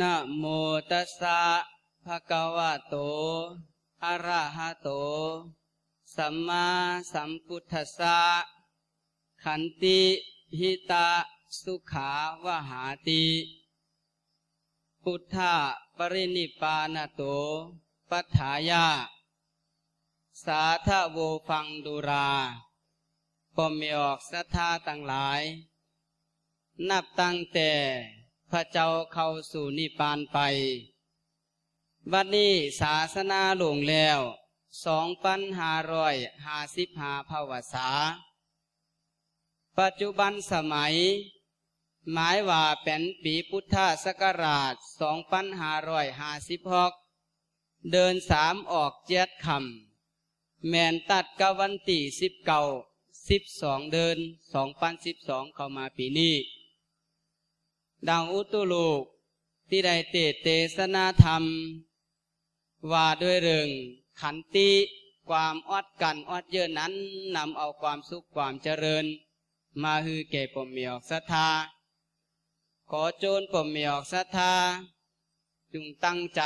นะโมตัสสะภะคะวะโต อะระหะโต สัมมาสัมพุทธัสสะ ขันติหิตาสุขาวหาติ พุทธะปรินิปานโต ปัฏฐายา สาธโวฟังดุราปมมีออกศรัทธาตั้งหลาย นับตั้งแต่ ระเจ้าเข้าสู่นิพพานไปวันนี้ศาสนาหลงแล้วสองพันห้าร้อยห้าสิบห้าภาวษา ปัจจุบันสมัย หมายว่าเป็นปีพุทธศักราชสองพันห้าร้อยห้าสิบหกเดินสามออกเจ็ดคำแมนตัดกวันตีสิบเก้าสิบสองเดินสองพันสิบสองเข้ามาปีนี้ ดังอุตุลูกที่ได้เตเตสนาธรรม ว่าด้วยเรื่องขันติความอดกันอดเยอะนั้นนำเอาความสุขความเจริญ มาฮือแก่ปมเมียกศรัทธา ขอโจรปมเมียกศรัทธาจงตั้งใจ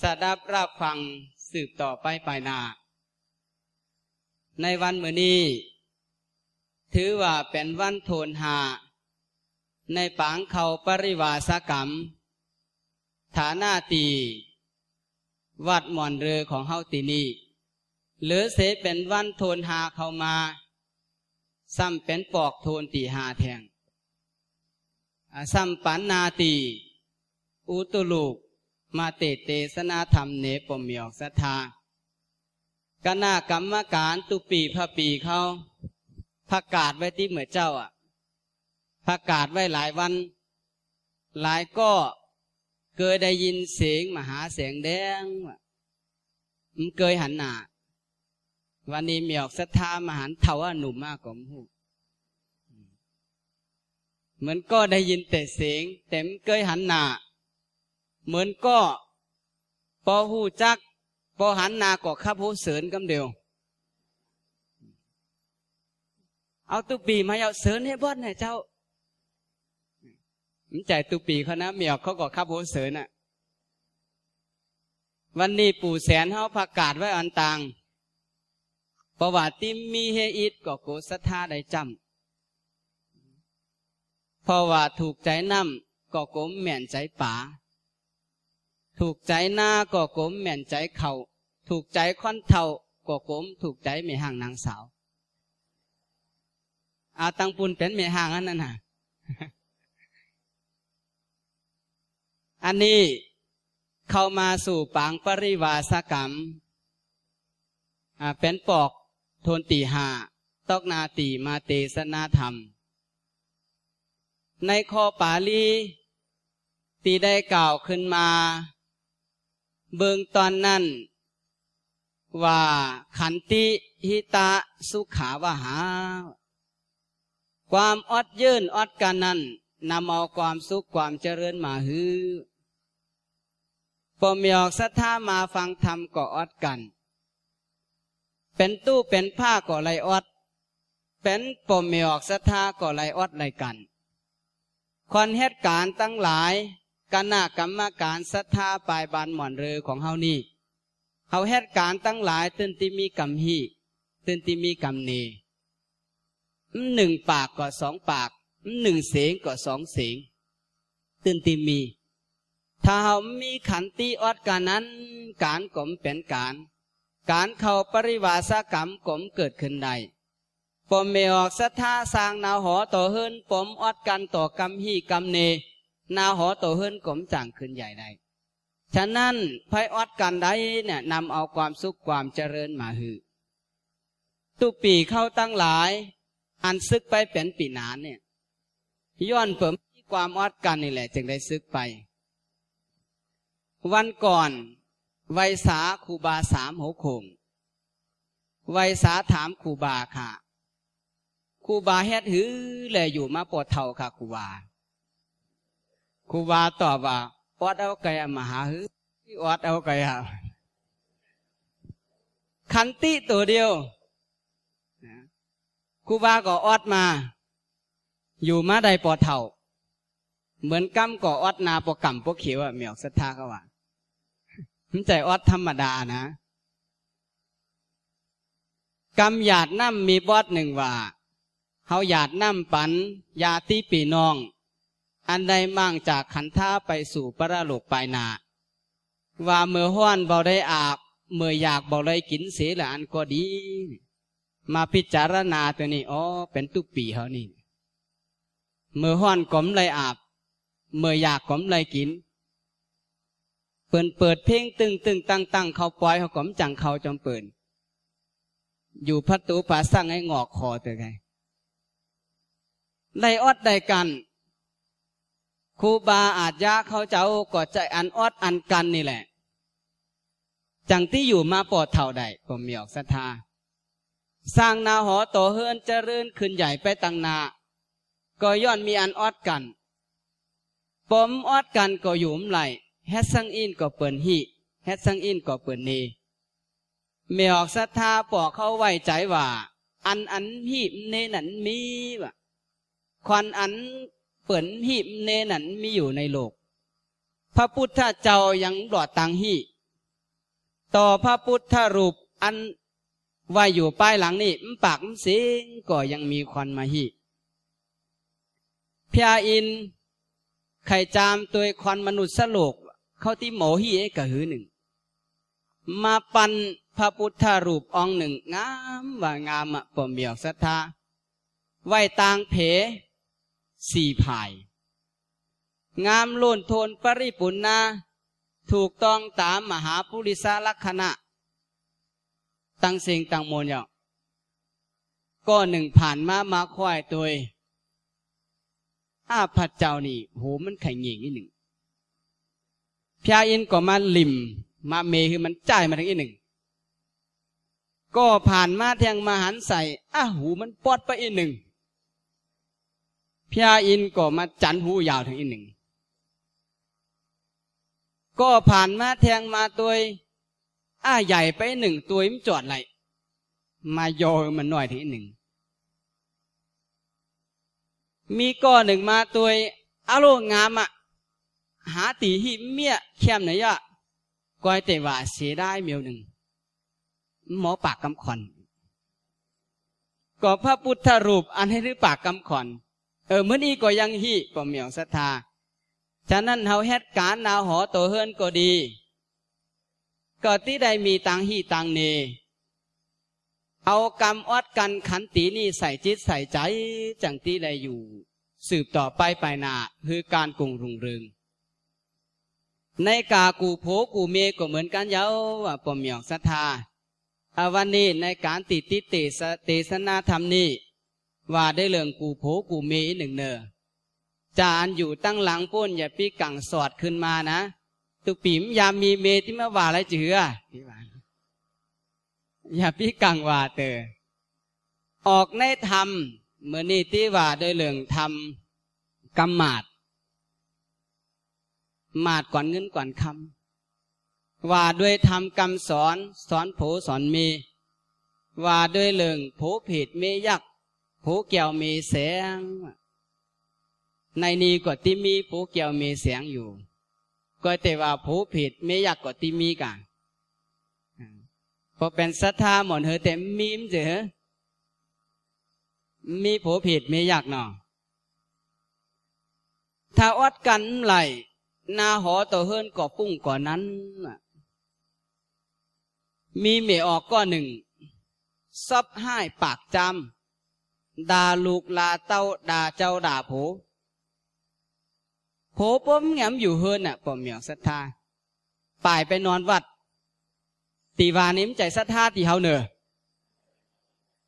สดับรับฟังสืบต่อไปไปนา ในวันเมื่อนี้ ถือว่าเป็นวันโทนหา ในปางเขาปริวาสกรรม ฐานาตีวัดหมอนเรือของเฮาตีนีหรือเสเป็นวันโทนหาเขามาซ้ำเป็นปอกโทนตีหาแทงซ้ำปันนาตีอุตุลูก มาเตเตสนาธรรมเนปมเมียกศรัทธาคณะกรรมการตุปีพระปีเขาประกาศไว้ที่เหมือเจ้าอะ ประกาศไว้หลายวัน หลายก็เคยได้ยินเสียงมหาเสียงแดงมันเคยหันหน้าวันนี้มีออกศรัทธามหันเทว่าหนุ่มมากกว่าหูเหมือนก็ได้ยินแต่เสียงแต่มเคยหันหน้าเหมือนก็พอหูจักพอหันหน้าก็ขับหูเสริญกำเดียวเอาตุปีมาเอาเสริญให้บอดเนี่ยเจ้า มันใจตุปีเขานะเมียเขาก็ขับหูเสริญน่ะ วันนี้ปู่แสนเขาประกาศไว้อันต่างประวัติมีเฮอิดก็โกสัทธาได้จำเพราะว่าถูกใจน้ำก็กมแม่นใจป่าถูกใจหน้าก็กมแม่นใจเขาถูกใจค่อนเท่าก็กมถูกใจไม่ห่างนางสาวอาตังปุนเป็นไม่ห่างอันนั้นน่ะ อันนี้เข้ามาสู่ปางปริวาสกรรมเป็นปอกโทนตีหาตอกนาตีมาเตสนาธรรม ในข้อปาลีตีได้กล่าวขึ้นมา เบื้องตอนนั้น ว่าขันติหิตาสุขาวหา ความอดยื่นอดกันนั้นนำเอาความสุขความเจริญมาฮือ ปมยอกศรัทธามาฟังธรรมก็อดกัน เป็นตู้เป็นผ้าก็ไลอด เป็นปมยอกศรัทธาก็ไลอดไลกันคนเหตุการณ์ตั้งหลายกณะกรรมการศรัทธาปลายบานหมอนเรือของเฮานี่เฮาเหตุการณ์ตั้งหลายตื่นที่มีกรรมฮีตื่นที่มีกรรมเนหนึ่งปากก็สองปากหนึ่งเสียงก็สองเสียงตื่นที่มี ถ้าเรามีขันติอดการนั้น การกลมเป็นการ การเข้าปริวาสกรรมกลมเกิดขึ้นได้ปมเมออกสัทธาสร้างนาหอต่อเฮินปมอดกันต่อกรรมฮีกรรมเน นาหอต่อเฮินกลมจางขึ้นใหญ่ได้ฉะนั้นไพอดกันได้เนี่ยนำเอาความสุขความเจริญมาหือตุปีเข้าตั้งหลาย อันซึกไปเป็นปีนานเนี่ยย้อนเพิ่ความอดกันนี่แหละ จึงได้ซึกไป วันก่อนไวสาคูบาสามหกคงไวสาถามคูบาค่ะคูบาเฮ็ดหือแลยอยู่มาปวดเท่าค่ะคูบาคูบาตอบว่าอดเอาไก่มาหาหืออดเอาไก่อะขันติตัวเดียวครูบาก็ออดมา อยู่มาได้ปอดเท่า เหมือนกำก่ออดนาปกำปกเขียวอะเมียวศรัทธาเขาว่า มันใจอดธรรมดานะกำหยาดน้ำมีบอดหนึ่งว่าเฮาหยาดน้ำปันยาตีปีนอง อันใดมั่งจากขันท่าไปสู่ปรโลกปลายนา ว่าเมื่อห้อนเบาได้อาบ เมื่ออยากเบาได้กินเสียละอันก็ดี มาพิจารณาตัวนี้อ๋อเป็นตุกปีเขานี่เมื่อห้อนกลมเลยอาบ เมื่ออยากกลมเลยกิน เปิดเปิดเพลงตึงตึงตั้งตั้งเขาปล่อยเขากลมจังเขาจอมเปิดอยู่พัตูผาสั่งให้งอกคอตัวไงได้อดได้กันครูบาอาจยาเขาเจ้าก็ใจอันอดอันกันนี่แหละ จังที่อยู่มาปอดเท่าใดผมมีออกศรัทธาสร้างนาหอโตเฮินเจริญขึ้นใหญ่ไปตังนา ก็ย้อนมีอันอดกันปมอดกันก็อยู่มไหล แฮสังอินก็เปิ่นฮีแฮสังอินก็เปิ่นเนเมีออกศรัทธาปอกเขาไว้ใจว่า อันอันหีบเนนันมีวะควันอันเปิ่นหีบเนนันมีอยู่ในโลก พระพุทธเจ้ายังหลอดตังหีต่อพระพุทธรูปอันว่าอยู่ป้ายหลังนี่มปากมสิงก็ยังมีควันมาหีพยาอินไข่จามตัวควันมนุษย์สโลก เข้าที่หมอฮีเอกะหือหนึ่ง มาปันพระพุทธรูปองหนึ่ง งามว่างามอะปมเมียวศรัทธาไหวตางเพสี่ภาย งามล้นโทนปริปุณนาถูกต้องตามมหาปุริสลักษณะ ตั้งเสียงตั้งมนอย่างก็หนึ่งผ่านมามาควายตัวอาพัดเจ้านี่โหมันไข่เงี่ยงนิดหนึ่ง พยาอินก็มาลิมมาเมคือมันจ่ายมาทั้งอีหนึ่ง ก็ผ่านมาแทงมาหันใส่อ้าหูมันปอดไปอีหนึ่งพยาอินก็มาจันหูยาวถึงอีหนึ่ง ก็ผ่านมาแทงมาตัวอ้าใหญ่ไปหนึ่งตัวมันจอดไหลมาโยมันหน่อยถึงอีหนึ่ง มีก้อหนึ่งมาตัวอาโลงามอะ หาตีหิเมียเข้มไหนยะก้อยแต่ว่าเสียได้เมียวหนึ่งหมอปากกำขอนก็พระพุทธรูปอันให้หรือปากกำขอนเออเมื่อนี้ก็ยังฮีก็เมียวศรัทธาฉะนั้นเฮาเฮ็ดการนาหอโตเฮินก็ดี ก็ที่ได้มีตังฮีตังเน เอากรรมอดกันขันตีนี่ใส่จิตใส่ใจจังที่ได้อยู่ สืบต่อไปไปนาคือการกุงรุงเรือง ในกากูโผกูเมก็เหมือนกันเย้าว่าปมหมียวศรัทธาวันนี้ในการติดติเตสเตสนาธรรมนี้ ว่าได้เรื่องกูโผกูเมหนึ่งเนอจานอยู่ตั้งหลังป้นอย่าปีกังสอดขึ้นมานะ ตุปิมยามมีเมที่มาว่าอะไรเจืออย่าปีกังว่าเตอออกในธรรมเมื่อนี้ที่ว่าได้เรื่องธรรมกำมาด มาดก่อนเงินก่อนคำว่าด้วยทำกรรมสอนสอนโผสอนเมว่าด้วยเรื่องโผผิดเมยักโผเกี่ยวมีแสง ในนี้ก็ที่มีโผเกี่ยวมีแสงอยู่ ก็แต่ว่าโผผิดเมยักก็ที่มีกันพอเป็นศรัทธาหมดเหอแต่มีมเจอมีโผผิดเมยักเนาะถ้าอดกันไหล นาหอต่อเฮินก่อปุ้งก่อนนั้น มีเมออกก้อนหนึ่ง ซับให้ปากจำด่าลูกลาเต้าด่าเจ้าด่าโผโผป้มแงมอยู่เฮินน่ะปอมเหมียวศรัทธาป่ายไปนอนวัด ตีวานิ้มใจศรัทธาตีเฮาเนอ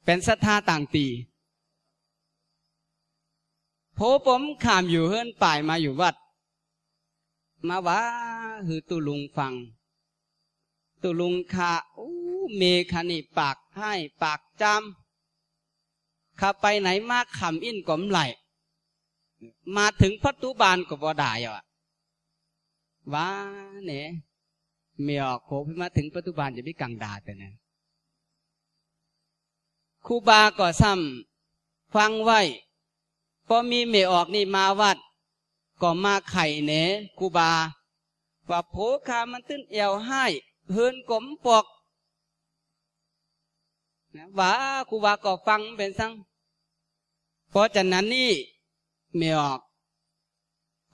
เป็นศรัทธาต่างตีโผป้มขามอยู่เฮินป่ายมาอยู่วัด มาว่าคือตุลุงฟัง ตุลุงคาอู้เมคานิปากให้ปากจำข้าไปไหนมาขำอินก็มไหล มาถึงพัตุบานก็บ่ได้อะว้าเนี่ยเมียอกโผล่มาถึงปัตุบานจะไม่กังดาแต่เนี่ยครูบาก็ซ้ำฟังไว้พอมีเมออกนี่มาวัด ก็มาไข่เนกูบา ว่าโผคามันตื้นเอวให้เฮินกลมปอกนะว่ากูบาก็ฟังเป็นสังเพราะฉะนั้นนี่ไม่ออก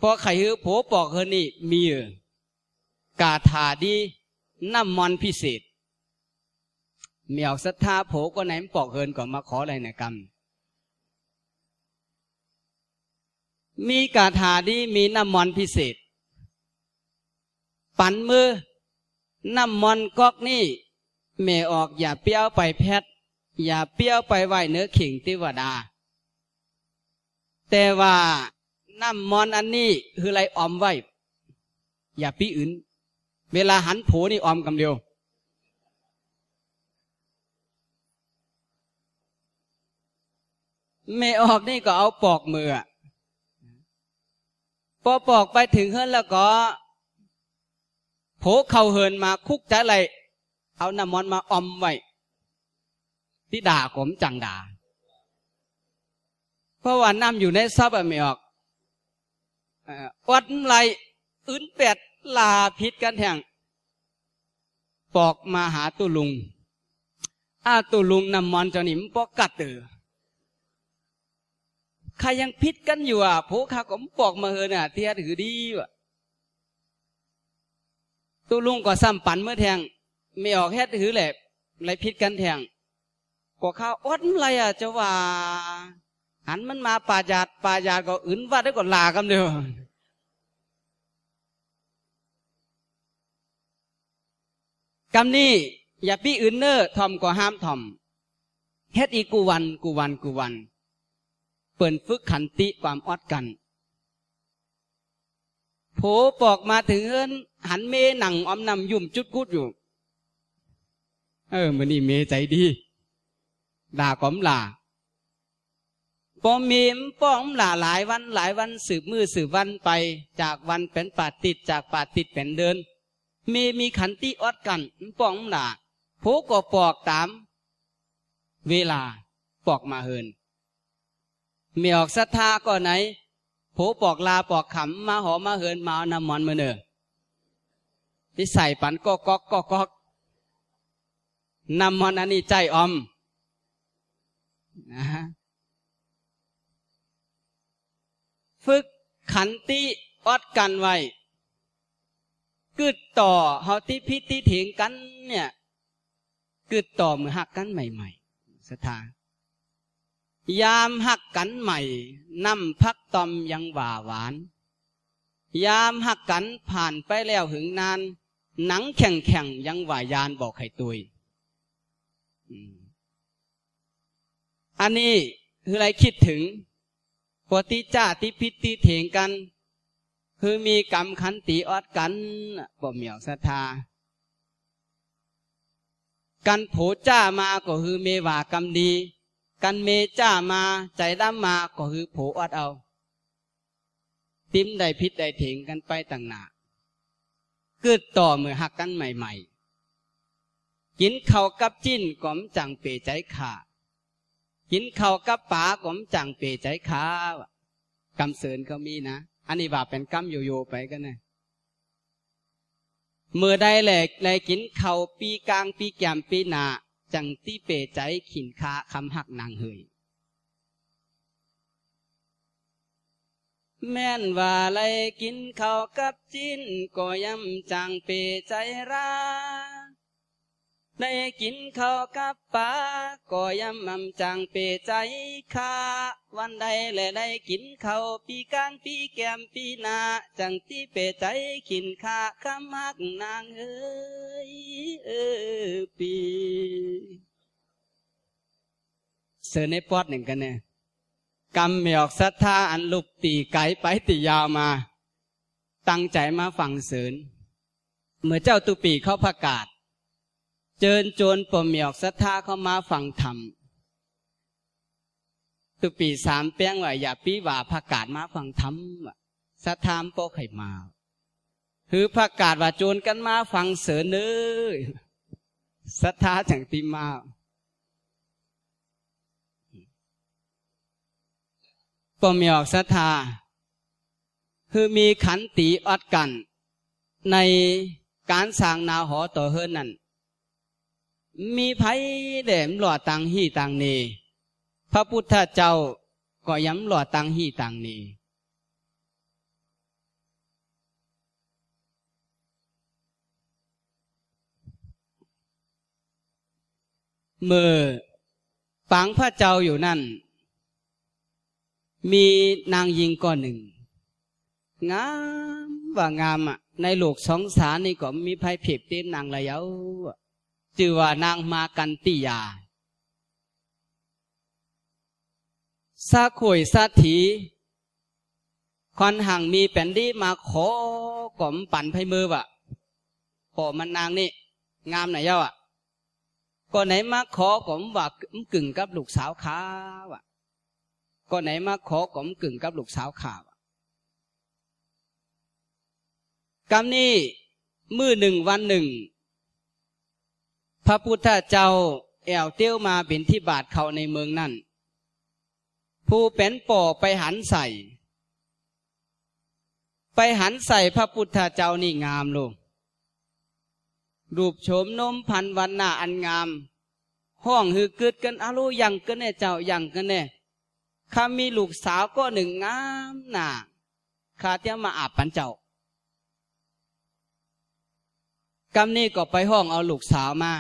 พอไข่ฮือโผปอกเฮินนี่มีกาถาดีน้ำมันพิเศษเมียวศรัทธาโผก็ไหนปอกเฮินก่อนมาขออะไรนะกรรม มีกาถาดีมีน้ำมันพิเศษ ปันมือน้ำมันก๊อกนี่เมออกอย่าเปี้ยวไปแพทอย่าเปี้ยวไปไหวเนื้อขิงติวดา แต่ว่าน้ำมันอันนี้คือไรออมไว้ อย่าปีอื่น เวลาหันโผนี่ออมกำเดียวไม่ออกนี่ก็เอาปอกมือ พอปอกไปถึงเฮิรนแล้วก็โผเข่าเฮินมาคุกใจอะไรเอาน้ำมันมาอมไว้ที่ด่าผมจังด่า เพราะว่าน้ำอยู่ในซับไม่ออกวัดไรอื่นเป็ดลาพิษกันแทงปอกมาหาตุลุงอาตุลุงน้ำมันจะหนิมปอกกัดเตอ ใครยังพิษกันอยู่อะผู้ข้าก็ปอกมาเฮน่ะเทียถือดีว่ะตุลุงก็ซ้ำปันเมื่อแทงไม่ออกแค่ถือแหละไรพิษกันแทงก็ข้าวอดไรอะจะว่าหันมันมาป่าจาดป่าจาดก็อื่นว่าได้ก็ลากันเดียวกำนี้อย่าปี้อื่นเนอร์ทอมก็ห้ามทอมเฮ็ดอีกูวันกูวันกูวัน เปิ่นฝึกขันติความอดกันโผปอกมาถึงเอินหันเมหนังอมนำยุ่มจุดกุดอยู่ เออมันนี่เมใจดี ด่าก้อมลาปอมีมป้อมลาหลายวันหลายวันสืบมือสืบวันไป จากวันเป็นป่าติดจากป่าติดเป็นเดินมีมีขันติอดกันป้องหนาโผก็ปอกตาม เวลาปอกมาเฮิน มีออกศรัทธาก็ไหนโผปอกลาปอกขำมาหอมาเฮินมาอนำมันมาเนอที่ใส่ปันก็ก๊อกก็ก๊อกนำมันอันนี้ใจอมนะฮะฝึกขันติอดกันไว้กึดต่อเฮาที่พิธีเถียงกันเนี่ยกึดต่อมือหักกันใหม่ ๆสถา ยามหักกันใหม่น้ำพักตอมยังหวาหวาน ยามหักกันผ่านไปแล้วหึงนาน หนังแข่งแข่งยังหวายานบอกไข่ตุยอันนี้คืออะไรคิดถึงปฏิจ้าติพิธีเถียงกัน คือมีกรรมขันติอดกันบ่เหมียวศรัทธากันโผจ้ามาก็คือเมวากรรมดี กันเมจ้ามาใจดำมาก็คือโผอัดเอา ติ้มได้พิษได้เถงกันไปต่างหนาเกิดต่อเมื่อหักกันใหม่ๆ กินเข่ากับจิ้นกอมจังเปใจขากินเข่ากับป๋ากอมจังเปใจขากำเสริญก็มีนะ อันนี้ว่าเป็นกรรมโยๆไปกันนะเมื่อใดแหลกแลกินเข่าปีกลางปีแกมปีหนา จังตีเปใจขินคาคำหักนางเฮยแม่นว่าไรกินข้าวกับจิ้นก็ยำจังเปใจรา ได้กินข้าวกับปลาก็ยำมำจังเปใจคาวันใดและได้กินข้าวปีกางปีแก้มปีนาจังที่เปใจกินคาคำมักนางเอ้ยเออปีเสือในปอดหนึ่งกันเนี่ยกำเมียกศรัทธาอันลุกตีไก่ไปตียาวมา ตั้งใจมาฟังเสริญเมื่อเจ้าตุปีเขาประกาศ เจิญโจรปมเมียกศรัทธาเข้ามาฟังธรรมตุปีสามเปี้ยงว่าอย่าปีว่าประกาศมาฟังธรรมศรัทธามโปไข่มาคือประกาศว่าโจรกันมาฟังเสือเนื้อศรัทธาจังตีมาปมเมียกศรัทธา คือมีขันติอดกัน ในการสร้างนาหอต่อเฮินนั่น มีไผแหลมหล่อตังหี่ตังเนพระพุทธเจ้าก็ย้ำหล่อตังหี่ตังเนเมื่อปังพระเจ้าอยู่นั่น มีนางยิงก้อนหนึ่ง งามว่างามอะ ในโลกสองสารนี่ก็มีภัยเพียบเต็มนางระเยา จือว่านางมากันติยาซาข่ยซาถีควันห่างมีแผ่นดีมาขอกล่อมปั่นไพมือวะพอมันนางนี่ งามไหนเย้าอะก็ไหนมาขอผมว่ากึ่งกับลูกสาวขาวะก็ไหนมาขอผมกึ่งกับลูกสาวขาวะกำนี้มือหนึ่งวันหนึ่ง ระพุทธเจ้าแอวเตี้ยวมาเป็นที่บาทเขาในเมืองนั่น ผู้เป็นป่อไปหันใส่ ไปหันใส่พระพุทธเจ้านี่งามลงรูปโฉมนมพันวันหน้าอันงาม ห้องหือเกิดกันอารุยังกันแน่เจ้ายังกันแน่ข้ามีลูกสาวก็หนึ่งงามหนาข้าเที่ยมาอาบปันเจ้ากำนี้ก็ไปห้องเอาลูกสาวมา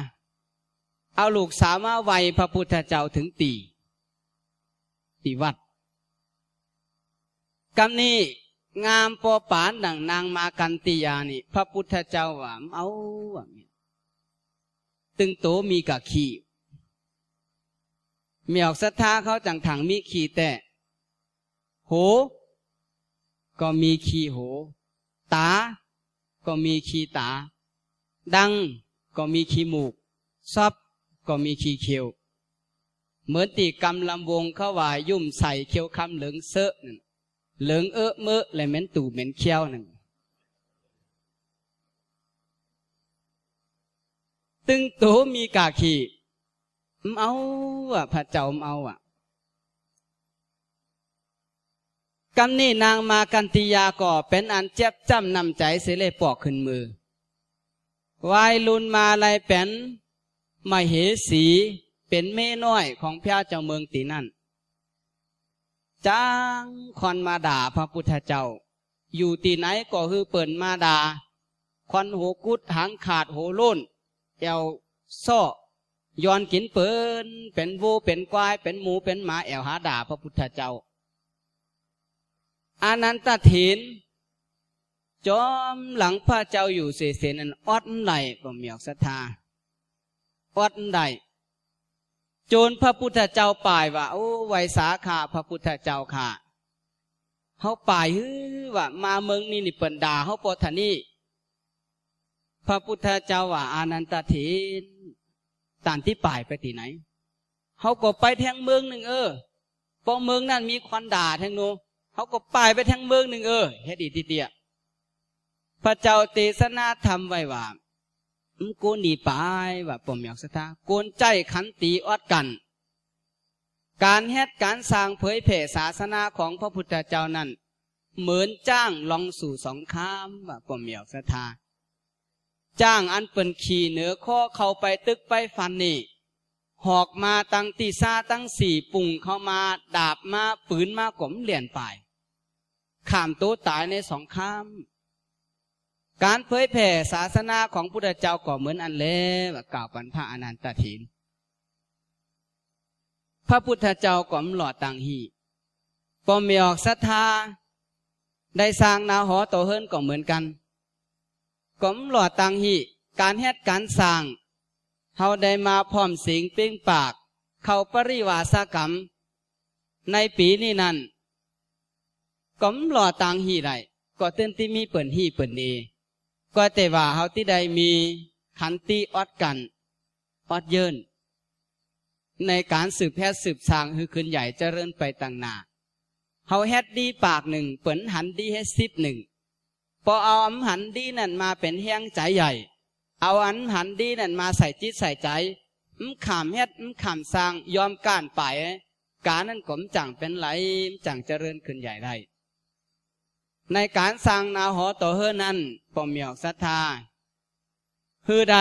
เอาลูกสาวมาไวพระพุทธเจ้าถึงตีตีวัดกำนี้งามปอปานดังนางมากันติยานี่ พระพุทธเจ้าว่าเอาว่าตึงโตมีกะขี่มีออกศรัทธาเขาจังถังมีขี่แต่ โห ก็มีขี่โห ตา ก็มีขี่ตา ดังก็มีขี่หมูกซับ ก็มีขีเขียว เหมือนตีกำลำวงเข้าว่ายุ่มใส่เขียวคำเหลืองเซอะนั่นเหลืองเอะเมื่อเลยเหม็นตู่เหม็นเขี้ยวหนึ่งตึงโตมีกาขีมเอาอะพระเจ้ามเอาอะกันนี่นางมากันติยาก็เป็นอันเจ็บจำนำใจเสเลปอกขึ้นมือวายลุนมาลายเป็น มาเหสีเป็นเม่น้อยของพระเจ้าเมืองตีนั่นจ้างคอนมาด่าพระพุทธเจ้า อยู่ที่ไหนก็คือเปิ่นมาด่าคอนโหกุดหางขาดโหล้นเอวซ้อย้อนกินเปินเป็นวูเป็นควายเป็นหมูเป็นหมาแอวหาด่าพระพุทธเจ้า อานันตถินจอมหลังพระเจ้าอยู่เสเสนันอดไหลก็เมีออกศรัทธา อดไหลจนพระพุทธเจ้าป่ายว่า โอ้ไวสาขาพระพุทธเจ้าค่ะเขาป่ายฮือว่า มาเมืองนี่นี่เปิ่นด่าเขาปทนี่พระพุทธเจ้าว่า อานันตถินตานที่ป่ายไปที่ไหนเขาก็ไปแทงเมืองหนึ่งเออพองเมืองนั้นมีควันด่าแทงโนเขาก็ป่ายไปแทงเมืองหนึ่งเออเฮ็ดอีทีเตียพระเจ้าเตสนาทำไว้ว่า กูหนีไปว่าปมอยากสถากูนใจขันตีอดกัน การเฮ็ดการสร้างเผยแผ่ศาสนาของพระพุทธเจ้านั้น เหมือนจ้างลองสู่สองข้ามว่าปมอยากสถาจ้างอันเป็นขี่เหนือข้อเข้าไปตึกไปฟันนี่หอกมาตั้งตีซาตั้งสี่ปุ่งเข้ามาดาบมาปืนมากลมเหรียญไปขามตัวตายในสองข้าม การเผยแผ่ศาสนาของพุทธเจ้าก็เหมือนอันเล่กล่าวปันพระอนันตถินพระพุทธเจ้าก็มหลอดตังหีปอมีออกศรัทธา ได้สร้างนาหอโตเฮิรนก็เหมือนกันก็มหลอดตังหีการเฮ็ดการสร้างเฮาได้มาพร้อมสิงปิ้งปาก เข้าปริวาสกรรม ในปีนี้นั้นก็มหลอดตังหีได้ก็เต้นที่มีเปิ่นหีเปิ่นเน ก็แต่ว่าเฮาที่ใดมีขันติอดกันอดเยินในการสืบแพทย์สืบสางคือขึ้นใหญ่เจริญไปต่างนาเฮาแฮดดีปากหนึ่งเปินหันดีให้สิบหนึ่งพอเอาอันหันดีนั่นมาเป็นแห้งใจใหญ่ เอาอันหันดีนั่นมาใส่จิตใส่ใจมขามเฮ็ดมขามสร้างยอมกานไปการนั้นกลมจังเป็นไหลจังเจริญขึ้นใหญ่ได้ ในการสร้างนาหอต่อเฮือนั้นปอมเหมียวศรัทธาคือใด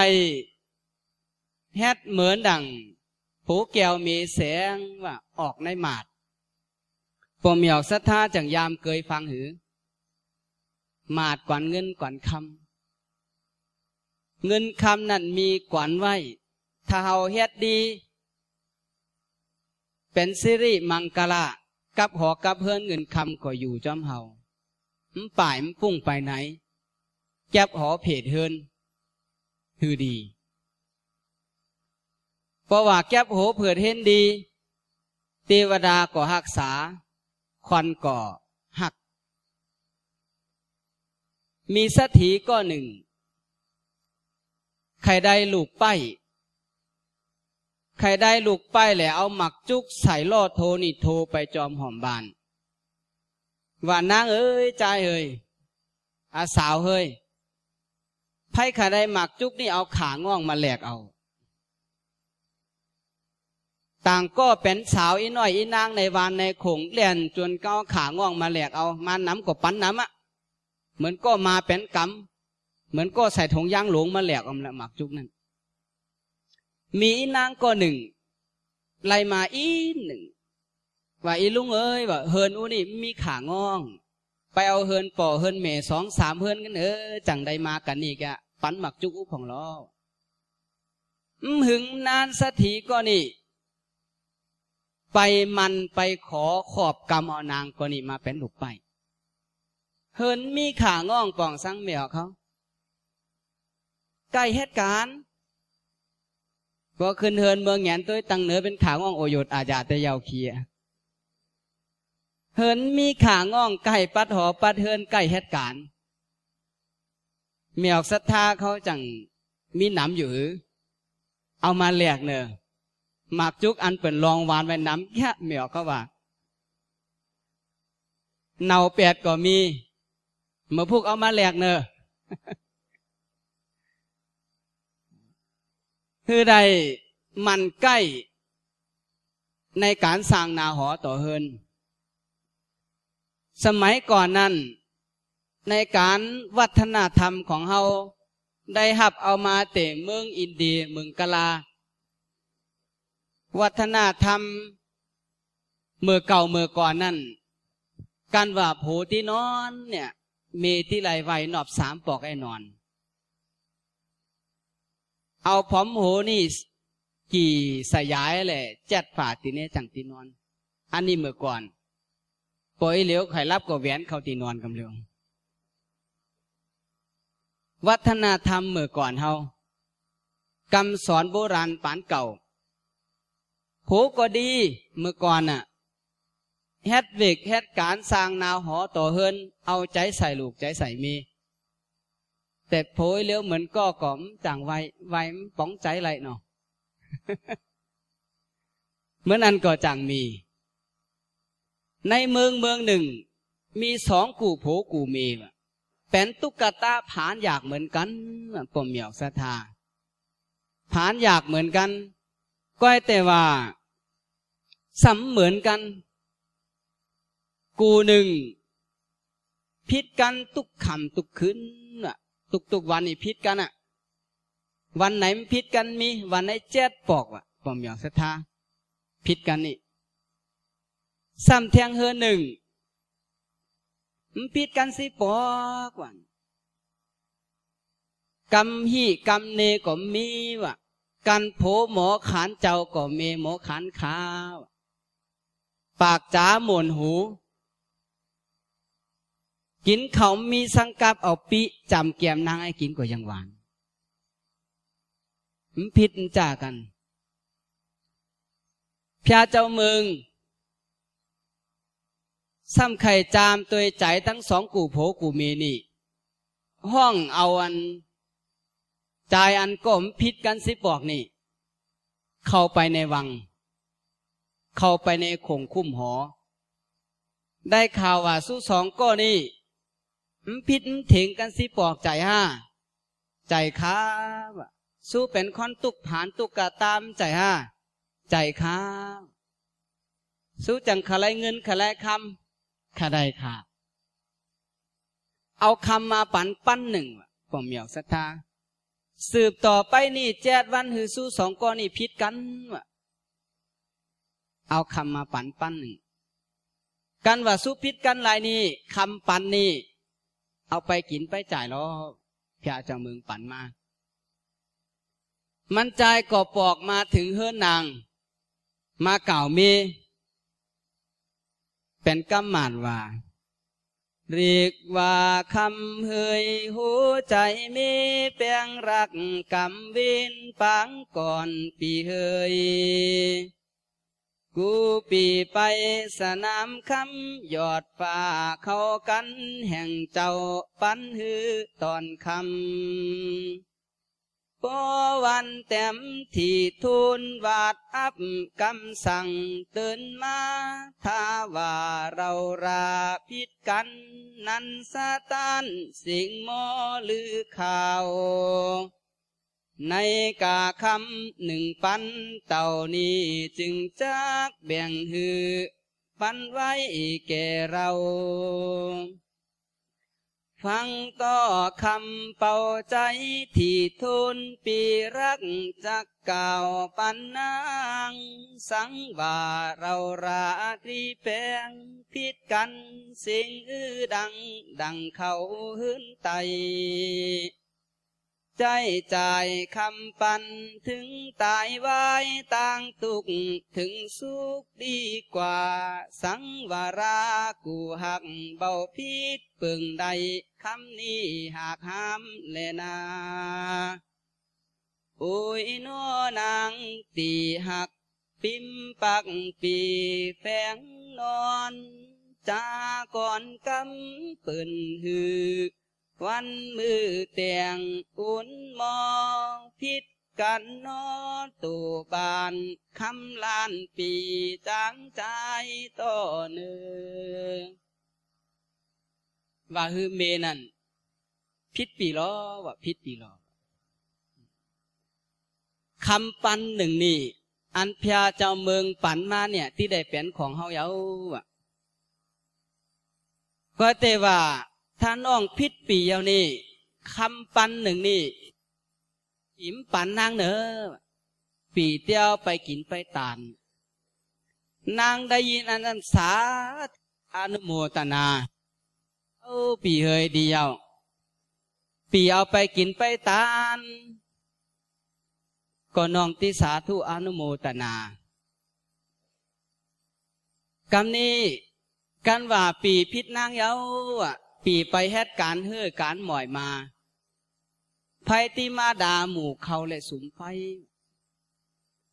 เฮ็ดเหมือนดังผูแก้วมีแสงว่าออกในหมาดปอมเหมียวศรัทธาจังยามเคยฟังหือ หมาดกวนเงินกวนคำเงินคำนั่นมีกวนไว้ ถ้าเฮาเฮ็ดดี เป็นสิริมังกลากับหอกับเพื่อนเงินคำก็อยู่จอมเฮา มันป่ายมันพุ่งไปไหนแก็บหอเพจเฮือนคือดีเพราะว่าแก็บโหเผื่อเห็นดี เทวดาก็หักษา ควันก่อหัก มีสัถีก็หนึ่ง ใครได้ลูกไปใครได้ลูกไปแหละเอาหมักจุกใส่ล่อโทนี่โทไปจอมหอมบาน ว่านางเอ้ยใจเอ้ยอาสาวเฮ้ยไพ่ขาได้หมักจุกนี่เอาขาง่องมาแหลกเอา ต่างก็เป็นสาวอีน้อยอีนางในวานในขงเลียนจนเก้าขาง่องมาแหลกเอา มาน้ำก็ปั้นน้ำอะเหมือนก็มาเป็นกำเหมือนก็ใส่ถุงยางหลวงมาแหลกเอาละหมักจุกนั่นมีอีนางก็หนึ่งไล่มาอีหนึ่ง ว่าอีลุงเอ้ยว่าเฮินอู้นี่มีขาง่อง ไปเอาเฮินป่อเฮินเมสองสามเฮินกันเออจังไดมากันนี่แกปันหมักจุกอุของล้อหึงนานสัทีก็นี่ ไปมันไปขอขอบกรรมเอานางก็นี่มาเป็นลูกไป เฮินมีขาง่องป่องสังเมียวเขาใกล้เหตุการณ์พอขึ้นเฮินเมืองแงนตัวตังเนื้อเป็นขาง่องโอโยดอาญาแต่ยาวเคีย เฮินมีขาง่องไก่ปัดหอปัดเฮินไก่เหตุการณ์เมียกศรัทธาเขาจังมีหนำอยู่เอามาแหลกเนอะหมากจุกอันเป็นรองวานไว้น้ำแค่เมียกเขาว่าเนาแปดก็มีเมื่อพวกเอามาแหลกเนอะคือใดมันใกล้ในการสร้างนาหอต่อเฮิน สมัยก่อนนั้น ในการวัฒนธรรมของเฮาได้หับเอามาเตะเมืองอินเดียเมืองกลา วัฒนธรรมเมื่อเก่าเมื่อก่อนนั่นการว่าโผที่นอนเนี่ยมีที่ไรไหวหนอบสามปอกไอ้นอน เอาพร้อมโหนี่กี่สยายแหละเจ็ดฝาตีเนี้จังตีนอน อันนี้เมื่อก่อน ปล่อยเหลียวไข่รับก็แหวนเขาตีนอนกำเลือง วัฒนธรรมเมื่อก่อนเฮากำสอนโบราณปานเก่าโผก็ดีเมื่อก่อนน่ะเฮ็ดเวกเฮ็ดการสร้างนาวหอต่อเฮินเอาใจใส่ลูกใจใส่มี แต่โผยเลี้ยวเหมือนก็กอมจังไวไวป๋องใจไรเนาะเหมือนอันก็จังมี ในเมืองเมืองหนึ่ง มีสองกูโผกูเมเป็นตุกตาผานอยากเหมือนกันปมเหมียวสทาผานอยากเหมือนกันก็แต่ว่าสัมเหมือนกัน กูหนึ่งพิษกันตุกคำตุกคืนตุกตุกวันนี่พิษกันอะ วันไหนมันพิษกันมี วันไหนเจ็ดปอกวะปมเหมียวสทาพิษกันนี่ ซ้ำแทงเฮอหนึ่งมันปิดกันสิปอกวันกำฮีกำเนก็มีวะกันโผหมอขานเจ้าก็เมหมอขานข้าวปากจ๋าหมวนหู กินเขามีสังกับเอาปิจำเกียมนางไอ้กินก็ยังหวานมันผิดจากันพระเจ้าเมือง ซ้ำไข่จามตัวใจทั้งสองกูโผกูเมีนี่ ห้องเอาอันจายอันก้มพิษกันสิบอกนี่ เข้าไปในวัง เข้าไปในคงคุ้มหอ ได้ข่าวว่าสู้สองก็นี่พิษถึงกันสิปอกใจห้าใจค้าสู้เป็นคอนตุกผานตุกกะตามใจห้าใจค้าสู้จังขลายเงินขลายคำ ข้าได้ค่ะ เอาคำมาปันปั้นหนึ่งปอมเหมียวศรัทธาสืบต่อไปนี่แจดวันหือสู้สองก้อนนี่พิษกันวะเอาคำมาปันปั้นหนึ่งกันว่าสู้พิษกันลายนี้คำปันนี่เอาไปกินไปจ่ายล้อพระเจ้าเมืองปันมา มันใจก่อปอกมาถึงเฮือนนาง มาเก่าเมี เป็นกำมานว่าเรียกว่าคำเฮยหัวใจมีเปียงรักกำวินปังก่อนปีเฮยกูปีไปสนามคำยอดฟ้าเข้ากันแห่งเจ้าปันฮือตอนคำ ปวันเต็มที่ทุนวาดอับกำสั่งตื่นมาถ้าว่าเราราพิดกัน นั้นสาตานสิ่งมอลือข่าว ในกาคำหนึ่งปันเต่านี้จึงจักแบ่งหือ ปันไว้แก่เรา ฟังต่อคำเป่าใจที่ทุนปีรักจักเก่าปันนาง สังว่าเราราตรีแปลงพิดกันสิ่งอื้อดัง ดังเขาหืนไต ใจใจคำปันถึงตายไว้ต่างตุก ถึงสุขดีกว่า สังวารากูหักเบาพิษปึงใดคำนี้หากห้ามเลนาโอ้ยนัวนางตีหัก ปิมปักปีแฝงนอนจาก่อนกำปืนหือ วันมือเตียงอุ่นมองพิษกันนอตูบานคำลานปีจางใจต่อเนือว่าฮือเมนั่นพิษปีล้อว่าพิษปีล้อคำปันหนึ่งนี่ อันพยาเจ้าเมืองปันมาเนี่ย ที่ได้เป็นของเฮาเยาอะก็แต่ว่า ถ้าน้องพิษปีเยานี่คำปันหนึ่งนี่อิมปันนางเนอปีเตียวไปกินไปตานนางได้ยินอันนั้นสาอนุโมตนาเอาปีเฮยดีเยาปีเอาไปกินไปตานก็น้องที่สาธุอนุโมตนากำนี้กันว่าปีพิษนางเยาอะ ปีไปแฮดการเฮือการหมอยมาไพติมาดาหมู่เขาและสุมไฟ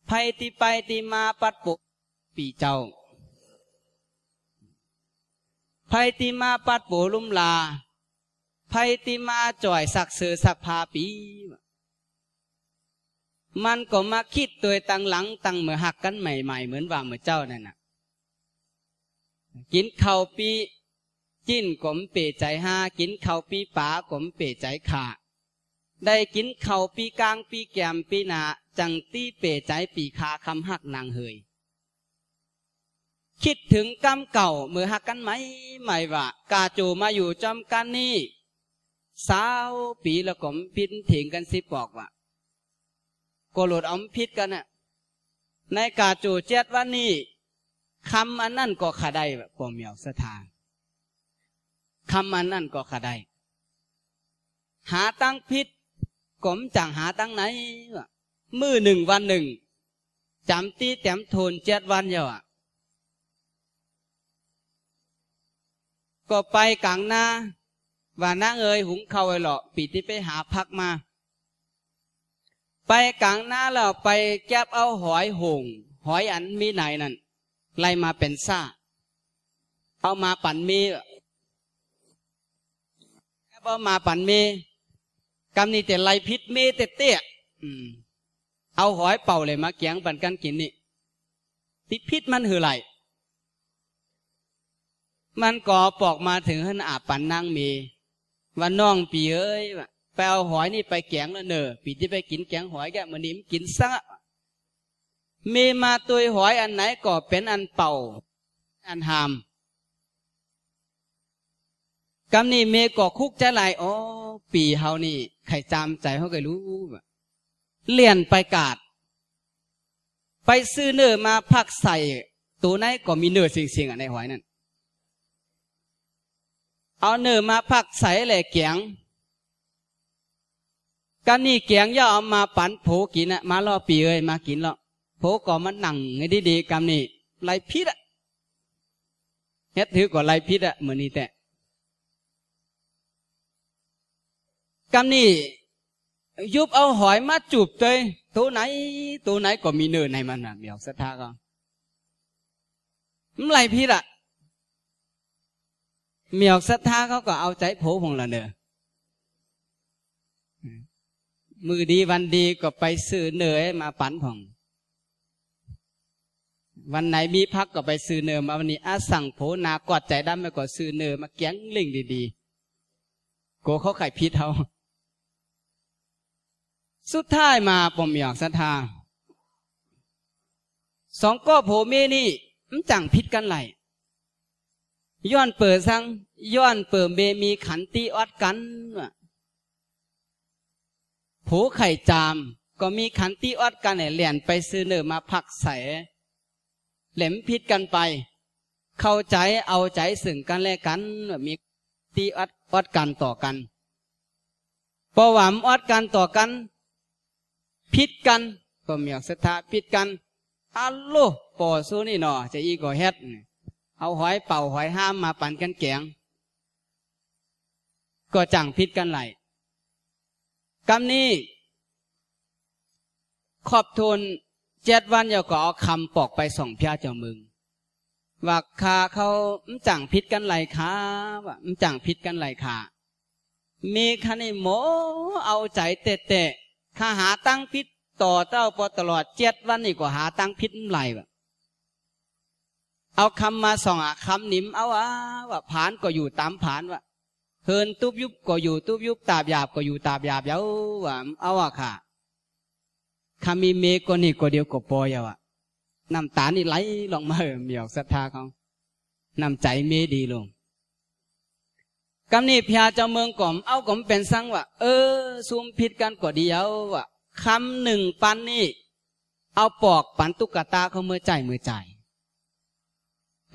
ไพติไปติมาปัดปุกปีเจ้าไพติมาปัดโปลุมลาไพติมาจ่อยสักเสือสักพาปี มันก็มาคิดตัวตั้งหลังตั้งเหมือหักกันใหม่ๆ เหมือนว่าเหมือเจ้านั่นน่ะ กินเข้าปี จิ้นกลมเปใจห้ากินเข้าปีป๋ากลมเปใจขาได้กินเข้าปีกลางปีแกมปีนาจังตีเปใจปีขาคำหักนางเฮยคิดถึงกรรมเก่าเมื่อหักกันไหมไม่ว่ากาโจมาอยู่จอมกันนี่สาวปีละกลมพินถิงกันสิบอกว่าโกโลดอมพิษกันน่ะในกาโจเจ็ดวันนี้คำอันนั่นก็ขาได้แบบปอมเหมียวสถาน คำมันนั่นก็ขาได้หาตั้งพิษกลมจังหาตั้งไหนมือหนึ่งวันหนึ่งจำตีแต้มโทนเจ็ดวันเยอะก็ไปกลางหน้าว่านาเอยหุงเข้าไอ้หรอปีที่ไปหาพักมา ไปกลางหน้าแล้วไปแก็บเอาหอยหงหอยอันมีไหนนั่นไล่มาเป็นซ่า เอามาปั่นมี พอมาปั่นเมกำนี่แต่ไลพิษเมเตเตี้ยเอาหอยเป่าเลยมาเกียงปั่นกันกินนี่ติพิษมันหือไรมันก่อปอกมาถึงขนอาปั่นนางเมวันน้องปีเอ้ยไปเอาหอยนี่ไปแกงแล้วเนอปีที่ไปกินแกงหอยแกมันนิ่มกินซะมีมาตัวหอยอันไหนก็เป็นอันเป่า อันหาม กำนี่เมก่อคุกใจหลอ๋อปีเฮานี่ไข่จามใจเขาก็รู้เลี่ยนไปกาด ไปซื้อเนื้อมาพักใส่ ตัวไหนก็มีเนื้อเสียงๆอะในหอยนั่นเอาเนื้อมาพักใส่แหล่เกียงกันนี่เกียงย่าเอามาปันโผกินอะมาล่อปีเอ้ยมากินแล้วโผก็มันหนังไงดีๆกำนี่ไรพิษอะเฮ็ดถือก็ไรพิษอะเหมือนนี่แต่ กำนี่ยุบเอาหอยมาจูบเตยตัวไหนตัวไหนก็มีเนื้อในมันอะเมียวสัทธาก็มันไรพิษอะเมียวสัทธาเขาก็เอาใจโผพงละเนอมือดีวันดีก็ไปซื้อเนยมาปันผ่อง วันไหนมีพักก็ไปซื้อเนยมาวันนี้อาสั่งโผนากอดใจดำไปก็ซื้อเนยมาเกี้ยงลิงดีๆโกเขาไข่พิษเขา สุดท้ายมาปมหยอกสัทธาสองก็โผเมนี่มันจังพิษกันไหลย้อนเปิดสังย้อนเปิดเมมีขันตีอดกันผูไข่จาม ก็มีขันตีอดกันเนี่ยเหล่นไปซื้อเนื้อมาผักใส่เหลมพิษกันไป เข้าใจเอาใจสึ่งกันและกันมีตีอดอดกันต่อกันปหวามอดกันต่อกัน พิษกันก็มีศรัทธาพิษกันอัลโลปอสู้นี่หนอจะอีก็เฮ็ดเอาหอยเป่าหอยห้ามมาปั่นกันแกงก็จังพิษกันไหลกำนี้ ขอบทุนเจ็ดวันอย่าก็เอาคำปอกไปส่องพระเจ้ามึงว่าคาเขาจังพิษกันไหลขาว่าจังพิษกันไหลขามีคันโมเอาใจเตะ เตะข้าหาตั้งพิษต่อเต้าพอตลอดเจ็ดวันนี่ก็หาตั้งพิษไหลแบบเอาคำมาส่องอะคำหนิมเอาว่าว่าผานก็อยู่ตามผานว่าเฮินตุบยุบก็อยู่ตุบยุบตาบหยาบก็อยู่ตาบหยาบเยาว่าเอาอะค่ะคำมีเมก็นี่ก็เดียวก็ปอยอะน้ำตานี่ไหลลงมาเมียวศรัทธาเขาน้ำใจเมดีลง กำนี่พยาเจ้าเมืองก่อม เอาก่อมเป็นสังว่า เออซุมผิดกันก็เดียวว่าคำหนึ่งปันนี่ เอาปอกปันตุกตาเขาเมื่อใจเมื่อใจ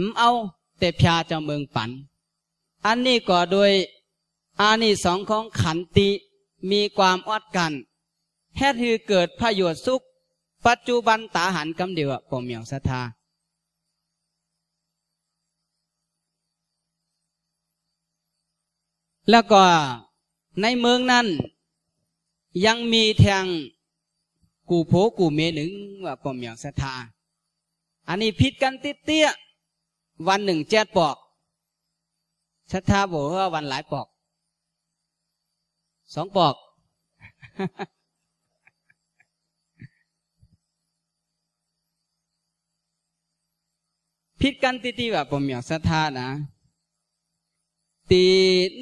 มเอา แต่พยาเจ้าเมืองปัน อันนี้ก็โดยอานิสองของขันติมีความอดกันแท้คือเกิดประโยชน์สุข ปัจจุบันตาหันกำเดียวปมเหมียวศรัทธา แล้วก็ในเมืองนั้น ยังมีแทงกูโผกูเมหนึ่งว่าปมเหมียวศรัทธาอันนี้ผิดกันติเตี้ยวันหนึ่งเจ็ดปอกศรัทธาบอกว่าวันหลายปอกสองปอก ผิดกันติตีว่าผมอยากศรัทธานะ ปี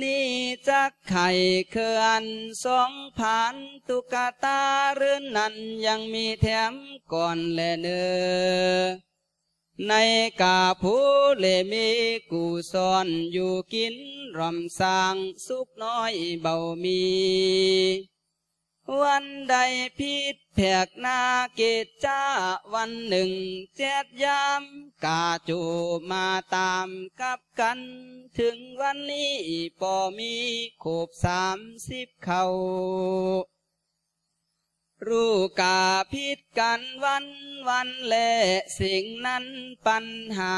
นี้จักไข่เขื่อนสองผ่านตุกตาเรือนนั้นยังมีแถมก่อนแลเนอในกาผู้เลมีกูซ่อนอยู่กินรำสร้างสุขน้อยเบามี วันใดพิษแผกนาเกตจ้าวันหนึ่งเจ็ดยามกาจูมาตามกับกัน ถึงวันนี้ปอมีขบสามสิบเขารู้กาพิษกันวันวันแลสิ่งนั้นปัญหา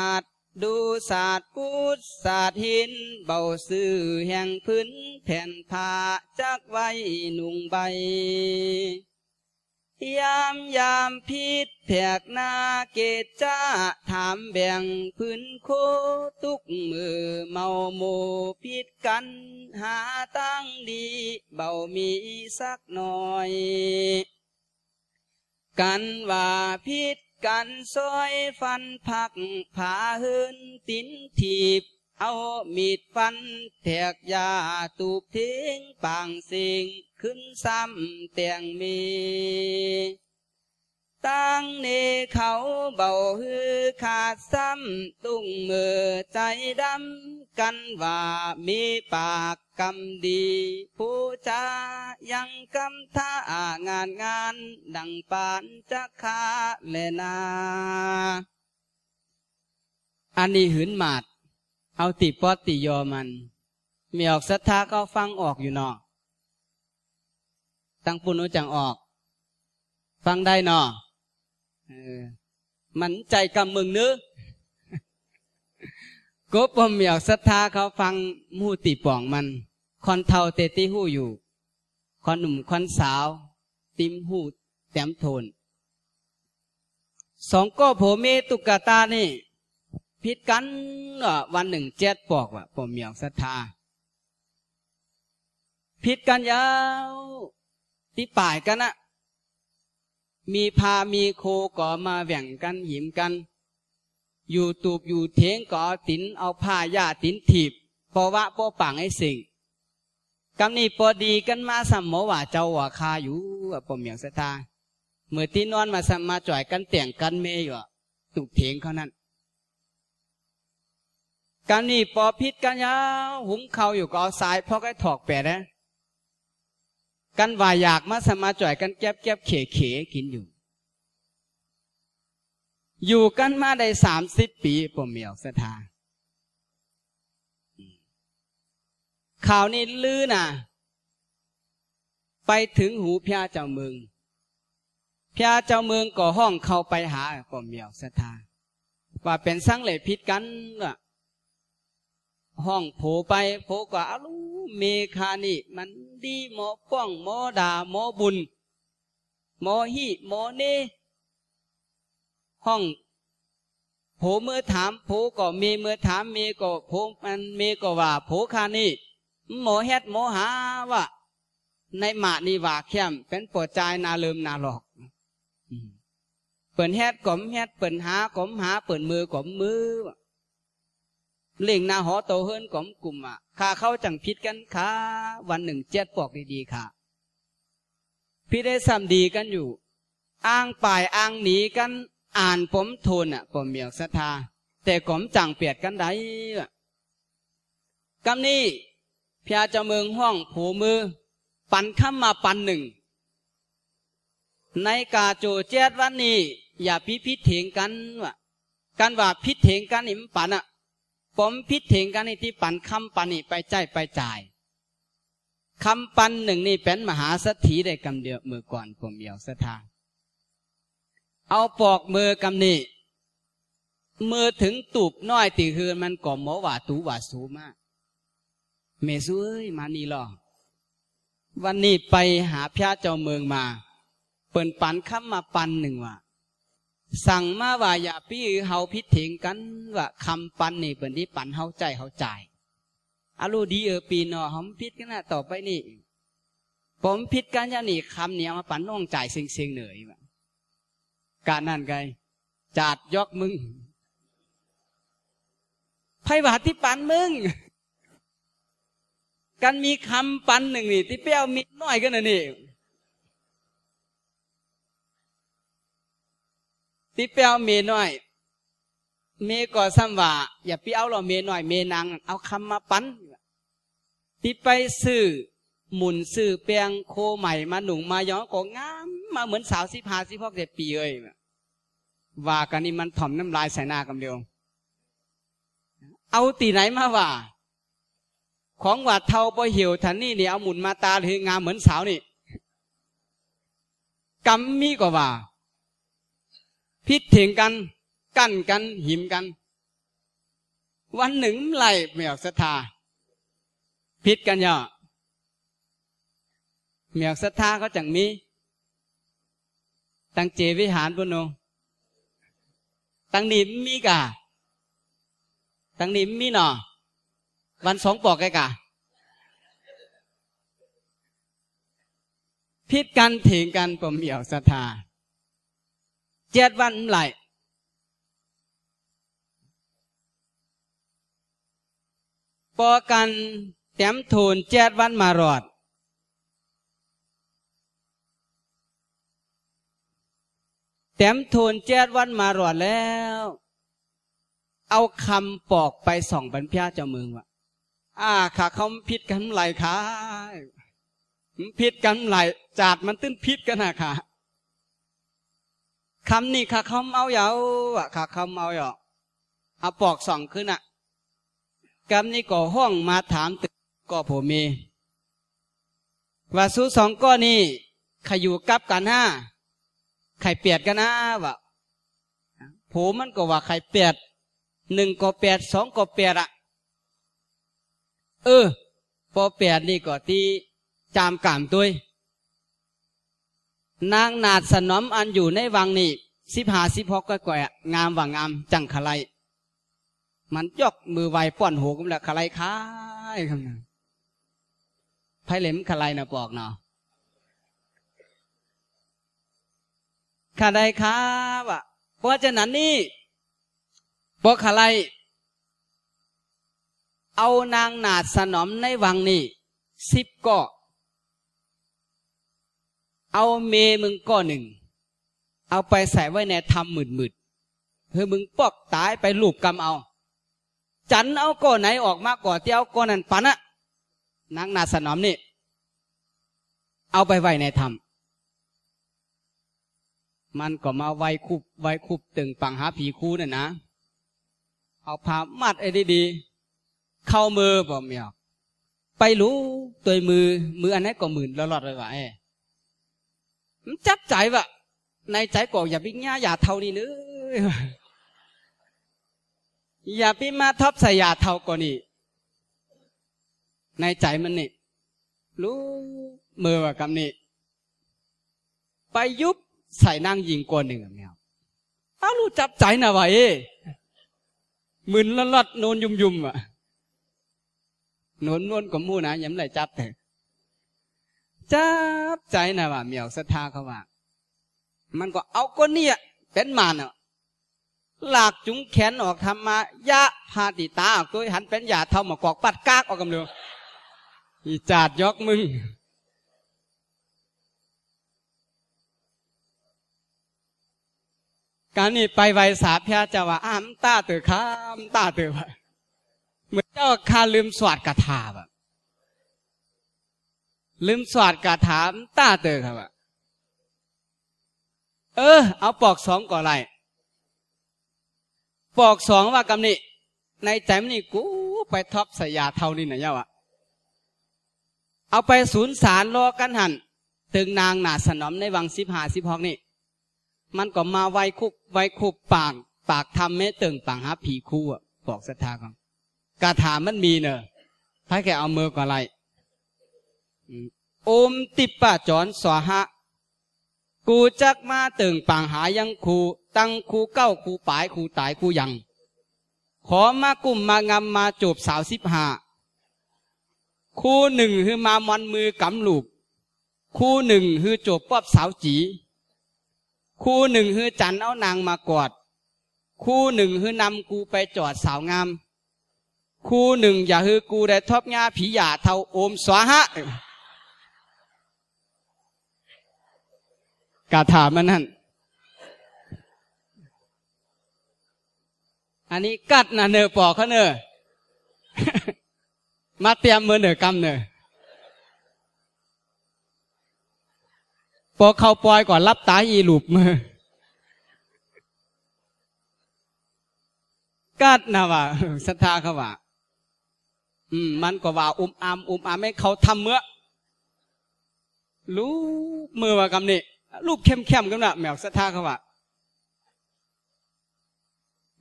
ดูศาสตร์พุทธศาสตร์หิน เบาซื่อแห่งพื้นแผ่นผ้าจักไว้นุ่งใบ ยามยามพิษแผกนาเกตจ้า ถามแบ่งพื้นโคตุกมือเมาโมพิษกัน หาตั้งดี เบามีสักหน่อย กันว่าพิษ กันซอยฟันผักผาหืนตินทีบ เอามีดฟันแทกยาตูบทิ้งปางสิงขึ้นซ้ำเตียงมี ตั้งเนเขาเบาฮือขาดซ้ำตุ้งมือใจดำกันว่ามีปากกำดี ผู้จายังกำท่างานงาน ดังปานจะคาเลนาอันนี้หืนหมาด เอาติปอติยอมันมีออกศรัทธาก็ฟังออกอยู่เนาะตั้งปุณุจังออก ฟังได้เนา มันใจกำมึงนึกก็ปมเหมียวศรัทธาเขาฟังมูติป่องมันคอนเทาเตติหู้อยู่คอนหนุ่มคอนสาว ติมหูแต้มโทนสองก็โผเมตุกตานี่พิดกันวันหนึ่งเจ็ดปอกว่าปมเหมียวศรัทธาพิดกันยาวที่ป่ายกันนะ มีพามีโคก่อมาแหว่งกันหิมกัน อยู่ตูบอยู่เทงก่อตินเอาผ้าหญ้าตินถีบพอวะพอปังไอ้สิ่งกำนี้พอดีกันมาสัมโมว่าเจ้าว่าคาอยู่ปมเหมียงสตาเมื่อที่นอนมาสัมมาจ่อยกันเตียงกันเมยอยู่ตุกเถงเขานั้นกันนี่ปอพิษกันยาวหุมเขาอยู่ก็เอาสายพอก็ถอกแปดนะ กันว่าอยากมาสมาจ่อยกันแก็บแก็บเขเขกินอยู่ อยู่กันมาได้สามสิบปีปมเมียวสถาข่าวนี้ลือนะไปถึงหูพญาเจ้าเมืองพญาเจ้าเมืองก็ห้องเข้าไปหาปมเมียวสถาว่าเป็นสังเลพิษกันว่าห้องโผไปโผก็อาลู เมคานี่มันดีหมอป้องหมอดาหมอบุญหมอฮีหมอเนห้องโผเมื่อถามโผก็เมเมื่อถามเมก็โผมันเมก็ว่าโผคานี่หมอเฮ็ดหมอหาว่าในหมานี่ว่าเข้มเป็นปวดใจนาเลิมนาหลอกเปิ่นเฮ็ดกลมเฮ็ดเปิ่นหากลมหาเปิ่นมือกลมมือ เล่งนาหอโตเฮินกลมกลุ่มอะข้าเข้าจังพิษกันค่ะวันหนึ่งเจ็ดปอกดีๆค่ะ พี่ได้ซ้ำดีกันอยู่ อ้างป่ายอ้างหนีกัน อ่านผมทนอะผมเมียกศรัทธาแต่กลมจังเปียดกันได้กำนี้พยาจ้าเมืองห้องผูมือ ปันข้ามาปันหนึ่ง ในกาโจเจ็ดวันนี้ อย่าพิพิเถงกันว่ะกันว่าพิเถงกันอิมปันอะ ผมพิเถงกันในที่ปันคำปันนี่ไปใจไปจ่ายคำปันหนึ่งนี่เป็นมหาสถีได้กำเดียวมือก่อนผมเดียวสถานเอาปอกมือกำนี่มือถึงตูบน้อยตีคืนมันก่อหมอว่าตูว่าสูมากเมซุเอ้ยมานี่หรอวันนี้ไปหาพระเจ้าเมืองมา เปิ่นปันคำมาปันหนึ่งว่า สั่งมาว่าอย่าพี่เฮาพิถิงกันว่าคำปันนี่เป็นที่ปันเฮาใจเฮาใจอาลูดีเออปีนอหอมพิษกันนะต่อไปนี่ ผมพิษกันยานี่คำเนี่ยมาปันน้องใจเซิงเซิงเหนื่อยการนั่นไงจาดยอกมึงไพ่บาที่ปันมึง กันมีคำปันหนึ่งนี่ที่เปี้ยวมีน้อยกันนะนี่ ที่เปียวเมน้อย เมก็ซ้ำว่า อย่าไปเอาเราเมน้อย เมนางเอาคำมาปั้นที่ไปซื้อหมุนซื้อเปียงโคใหม่มาหนุ่งมาย้อนก็งามมาเหมือนสาวสิพาสิพอกเจ็ดปีเอ้ยว่ากันนี่มันถ่อมน้ำลายใส่หน้ากันเดียวเอาตีไหนมาว่า ของว่าเทาปอเหี่ยวทันนี่เนี่ยเอาหมุนมาตาหรืองามเหมือนสาวนี่กำมีก็ว่า พิษถึงกัน กั้นกัน หิมกัน วันหนึ่งไหลเมียกศรัทธาพิษกันย่อเมียกศรัทธาเขาจังมี ตั้งเจวิหารบุญโนตั้งนิมมีกะตั้งนิมมีหนอวันสองปอกไกกะพิษกันเถึงกันปมเหี่ยวศรัทธา เจ็ดวันไหลปอกันแต้มทูนเจ็ดวันมารอด แต้มโทนแจ้ดวันมารอดแล้ว เอาคำปอกไปส่องบรรพยาเจ้าเมืองว่ะอ่าขาเขาพิษกันไหลขาพิษกันไหลจาดมันตื้นพิษกันนะค่ะ คำนี่ขาเขาเอาเยาอะขาเขาเอาเยาเอาปอกส่องขึ้นอะกำนี่ก็ห้องมาถามตึกก็ผมมีว่าสู้สองก้อนนี่ขอยู่กับกันห้าไข่เปียดกันนะวะผมมันก็ว่าไข่เปียดหนึ่งก็เปียดสองก็เปียดอะเออพอเปียดนี่ก็ตีจามกามตัว นางนาดสนมอันอยู่ในวังนี่สิบหาสิบหกก็ก่อยงามว่างามจังขะไลมันยกมือไวป้อนหูกุมละขะไลค้ายคำนั้นไพ่เหล็มขะไลนะบอกเนาะขาได้ครับอะเพราะฉะนั้นนี่บอกขะไลเอานางนาดสนมในวังนี่สิบก็ เอาเมมึงก็หนึ่ง เอาไปใส่ไว้ในทำหมื่นหมื่นเพื่อมึงปอกตายไปลูบกำเอา จันเอาก้อนไหนออกมาก่อเตี้ยวก้อนนั้นปันอะนางนาสนอมนี่ เอาไปไว้ในธรรมมันก็มาไว้คุบไว้คุบตึงปังหาผีคูน่ะนะ เอาผ้ามัดไอ้ดีๆเข้ามือบ่เมียไปรู้ตัวมือมืออันนี้นก็หมื่นละลอดเลยว่ะเอ้ มันจับใจว่ะในใจก็อย่าปิ้งย่าอย่าเท่านี้เนื้ออย่าปิ้มาทับใส่ยาเท่าก่อนนี่ในใจมันนี่รู้มือว่ากำนี่ไปยุบใส่นางยิงกว่าหนึ่งแมวอ้ารู้จับใจนะวะเอ้มึนละลอดโนนยุ่มยุมอะโนนนวลกับมู่นะย้ำไหลจับแต่ จับใจนะว่าเมียวศรัทธาเขาว่า มันก็เอาก้นเนี่ยเป็นมานอะหลากจุงแขนออกทำมายะพาติตาออกตัวหันเป็นยาเท่ามากอกปัดกากออกกำเรืออีจาดยกมึงการนี่ไปไวสาพยาจะว่าอ้ามตาเตือข้ามตาเตือเหมือนเจ้าคาลืมสวดกระถาแบบ ลืมสวดกระถามตาเตอครับเออ เอาปอกสองก่อนไรปอกสองว่ากำนี่ในใจมันนี่กูไปท็อปสยาเท่านี่นะเย้าวะเอาไปศูนย์สารรอกันหันตึงนางหนาสนมในวังสิบหาสิบหกนี่ มันก็มาไวคุกไวคุบปากปากทำเมตึงปังหาผีคู่อะบอกศรัทธาก่อนกาถามันมีเนอะถ้าแกเอามือก่อนไร โอมติปะจอนสวหะ กูจักมาตึงปังหายังคูตั้งคูเก้าคูปายคูตายคูยัง ขอมากุ่มมางำมาจูบสาวสิบหาคู่หนึ่งคือมามอนมือกำลูก คู่หนึ่งคือจูบปอบสาวจี คู่หนึ่งคือจันเอานางมากอด คู่หนึ่งคือนำกูไปจอดสาวงาม คู่หนึ่งอย่าคือกูได้ทอบงาผีหยาเท่าโอมสวหะ กาถามันนั่น อันนี้กัดนะเนอปอกเขาเนอมาเตรียมมือเนอกำเนอปอกเขาปล่อยก่อนรับตาอีหลุบมือกัดนะว่าศรัทธาเขาว่าอืมมันก็ว่า อุ้มอามอุ้มอามให้เขาทำเมื่อรู้มือว่ากำนี่ รูปเข้มเข้มกันนะแมวศรัทธาเขาว่า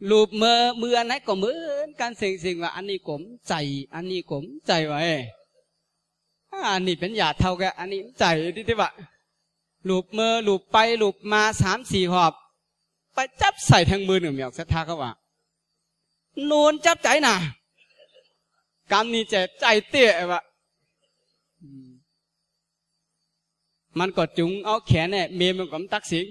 รูปมือมืออันไหนก็เหมือนกันสิ่งสิ่งว่า อันนี้กลมใจ อันนี้กลมใจไว้อันนี้เป็นยาเท่ากันอันนี้ใจที่ที่ว่าลูบมือลูบไปลูบมาสามสี่หอบ ไปจับใส่ทางมือหนึ่งแมวศรัทธาเขาว่านูนจับใจน่ะกรรมนี้จะใจเตี้ยวะ มันก็จุงเอาแขนเนี่ยเมียมันก็ตักสิง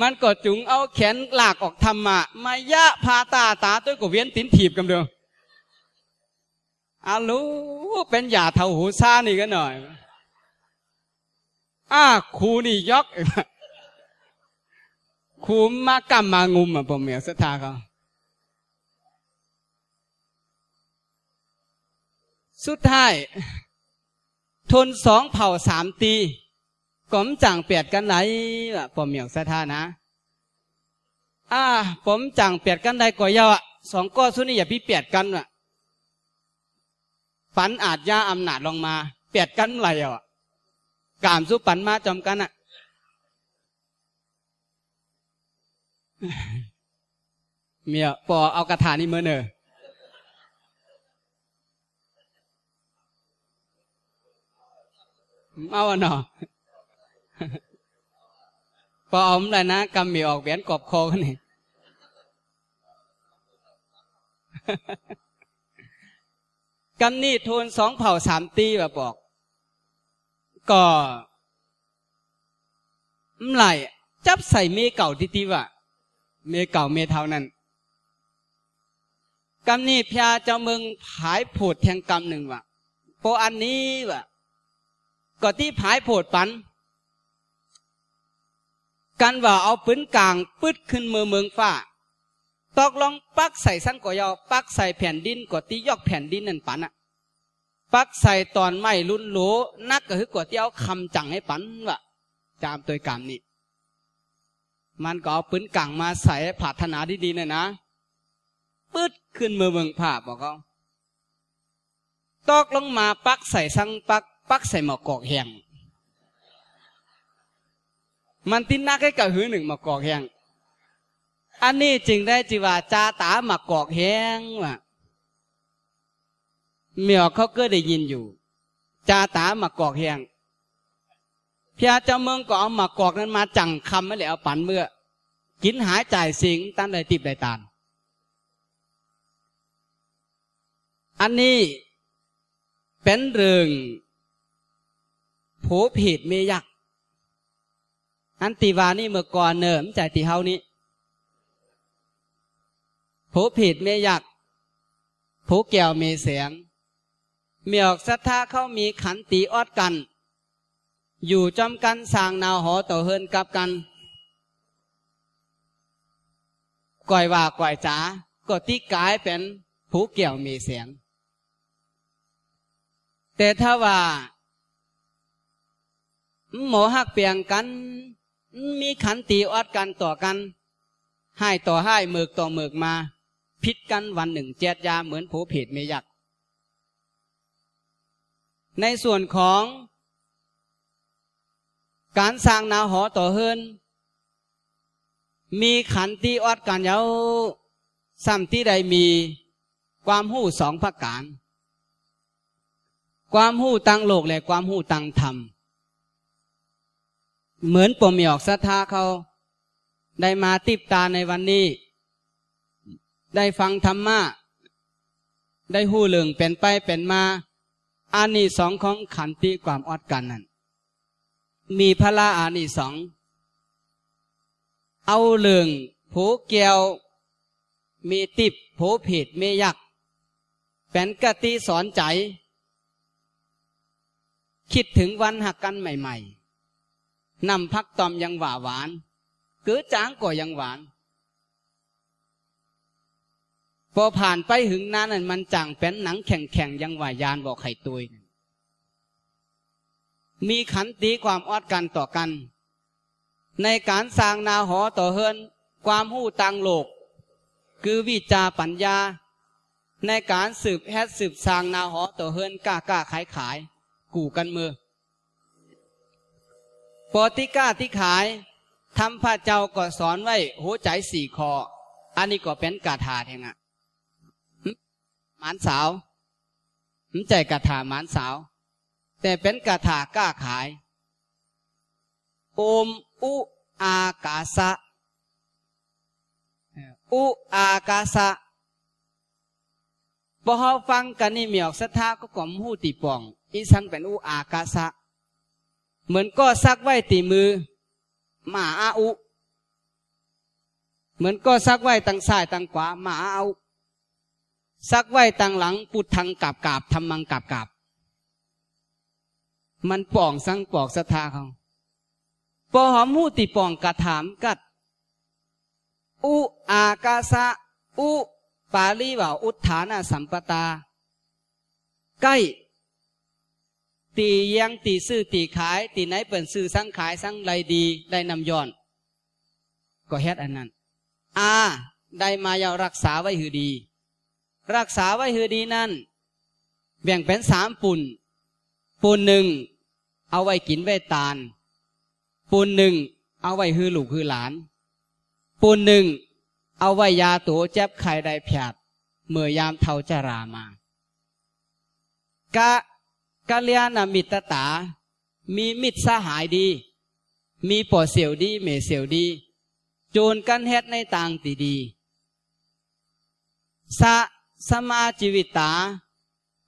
มันก็จุงเอาแขนหลากออกทำมามายะพาตาตาตัวก็เวียนตินถีบกันเดียวอาลูเป็นหยาเท่าหูซานี่กันหน่อยอ้าครูนี่ยกครูมากำมางุมอะผมเหมียวศรัทธาเขาสุดท้าย ทนสองเผ่าสามตีกอมจังเปียดกันไหนวะผมเหมียวศรัทธานะอ่าผมจังเปียดกันได้ก่อยาวอะสองก้อสุนี่อย่าพี่เปียดกันวะฝันอาจย่าอำนาจลงมา เปียดกันไหรอะกามสุปันมาจอมกันอะเมียปอเอากระถานี่เมื่อเนอ เอาอะเนาะปออมเลยนะกำมีออกเบียนกอบคอกันนี่กำนี่ทูนสองเผ่าสามตีแบบบอก ก็มไหลจับใส่เมเก่าทิติวะเมเก่าเมเท่านั้นกำนี่พยาเจ้าเมืองผายโผดแทงกำหนึ่งวะโปอันนี้วะ ก็ที่ผายโผดปัน กันว่าเอาปืนกลางปืดขึ้นมือเมืองฟ้า ตอกลองปักใส่สั้นกว่ายาวปักใส่แผ่นดินกว่าที่ยอกแผ่นดินนั่นปันอะปักใส่ตอนไม่รุ่นโหลนักก็คือกว่าที่เอาคำจังให้ปันวะจามตัวกรรมนี่มันก็เอาปืนกังมาใส่ผาถนาดีๆเนะนะปืดขึ้นมือเมืองผ้าบอกเขาตอกลงมาปักใส่สังปัก ปักใส่หมอกกอกแห้งมันตินนักให้กับหือหนึ่งหมอกกอกแห้งอันนี้จึงได้จิว่าจาตาหมากกอกแห้งว่ะเมียเขาก็ได้ยินอยู่ จาตาหมากกอกแห้งพระเจ้าเมืองก็เอาหมากกอกนั้นมาจังคำไม่เลยเอาปันเมื่อ กินหายจ่ายสิงตั้นเลยติบได้ตานอันนี้เป็นเรื่อง ผูผิดเมยักอันติวานี่เมื่อก่อนเนิมใจตีเฮานี้ผูผิดเมยักผูแก้วเมเสียงเมียกศรัทธาเขามีขันตีออดกัน อยู่จอมกันสางนาวหอต่อเฮินกับกันก่อยว่าก่อยจ๋าก็ที่กายเป็นผู้เกี่ยวมีเสียง แต่ถ้าว่า หมอหักเปียงกัน มีขันตีอดกันต่อกันให้ต่อให้เมือกต่อเมือกมา พิษกันวันหนึ่งเจ็ดยาเหมือนผูผิดไม่ยัก ในส่วนของ การสร้างนาหอต่อเฮินมีขันตีอดกันเยาซ้ำที่ใดมีความหู้สองประการ ความหู้ตังโลกและความหู้ตังธรรม เหมือนปมมีอกศรัทธาเขาได้มาติบตาในวันนี้ ได้ฟังธรรมะ ได้หู้เรื่องเป็นไปเป็นมาอานิสองของขันติความอดกันนั้นมีพระลาอานิสองเอาเรื่องผูเกียวมีติบผูผิดเมยักเป็นกติสอนใจ คิดถึงวันหักกันใหม่ ๆ นำพักตอมยังหวาหวานกือจางก็ยังหวาน พอผ่านไปหึงนั้นมันจางเป็นหนังแข่งๆยังหวายานบอกไข่ตุยมีขันตีความอดกันต่อกัน ในการสร้างนาหอต่อเฮินความหู้ตังโลก คือวิจาปัญญา ในการสืบแฮดสืบสร้างนาหอต่อเฮินกล้ากล้าขายขาย กู่กันมือ ปอติก้าที่ขายทำพระเจ้าก็สอนไว้หัวใจสี่คอ อันนี้ก็เป็นกาถาแทงอะหมานสาวมใจกาถาหมานสาว แต่เป็นกาถากล้าขาย โอมอุอากาสะอุอากาสะพอเขาฟังกันนี่เมีออกศรัทธาก็กล่อมหูตีป่อง อีสังเป็นอุอากาสะ เหมือนก็ซักไว้ตีมือหมาอาอุ เหมือนก็ซักไว้ตังซ้ายตังขวาหมาอาอุซักไว้ตังหลังปุดทางกาบกาบทำมังกาบกาบมันป่องสังปอกศรัทาเขาปอหอมหูติป่องกระถามกัด อุอากาสะ อุ ปาลีว่าอุทานาสัมปตา ใกล้ ตียังตีซื้อตีขาย ตีไหนเปิ่นซื้อสั่งขายสั่งไรดีได้นำย้อน ก็เฮ็ดอันนั้น อาได้มายารักษาไว้หือดี รักษาไว้หือดีนั่นแบ่งเป็นสามปุ่น ปุ่นหนึ่งเอาไว้กินไว้ตาลปูนหนึ่งเอาไว้ฮือลูกฮือหลานปูนหนึ่งเอาไว้ยาตัวเจ็บไข้ได้แผดเมื่อยามเท่าจรามา กะ กะเลียนมิตรตา มีมิตรสหายดี มีป่อเสียวดีเมเสียวดี โจนกันเฮ็ดในต่างตีดี สะสมาจิวิตา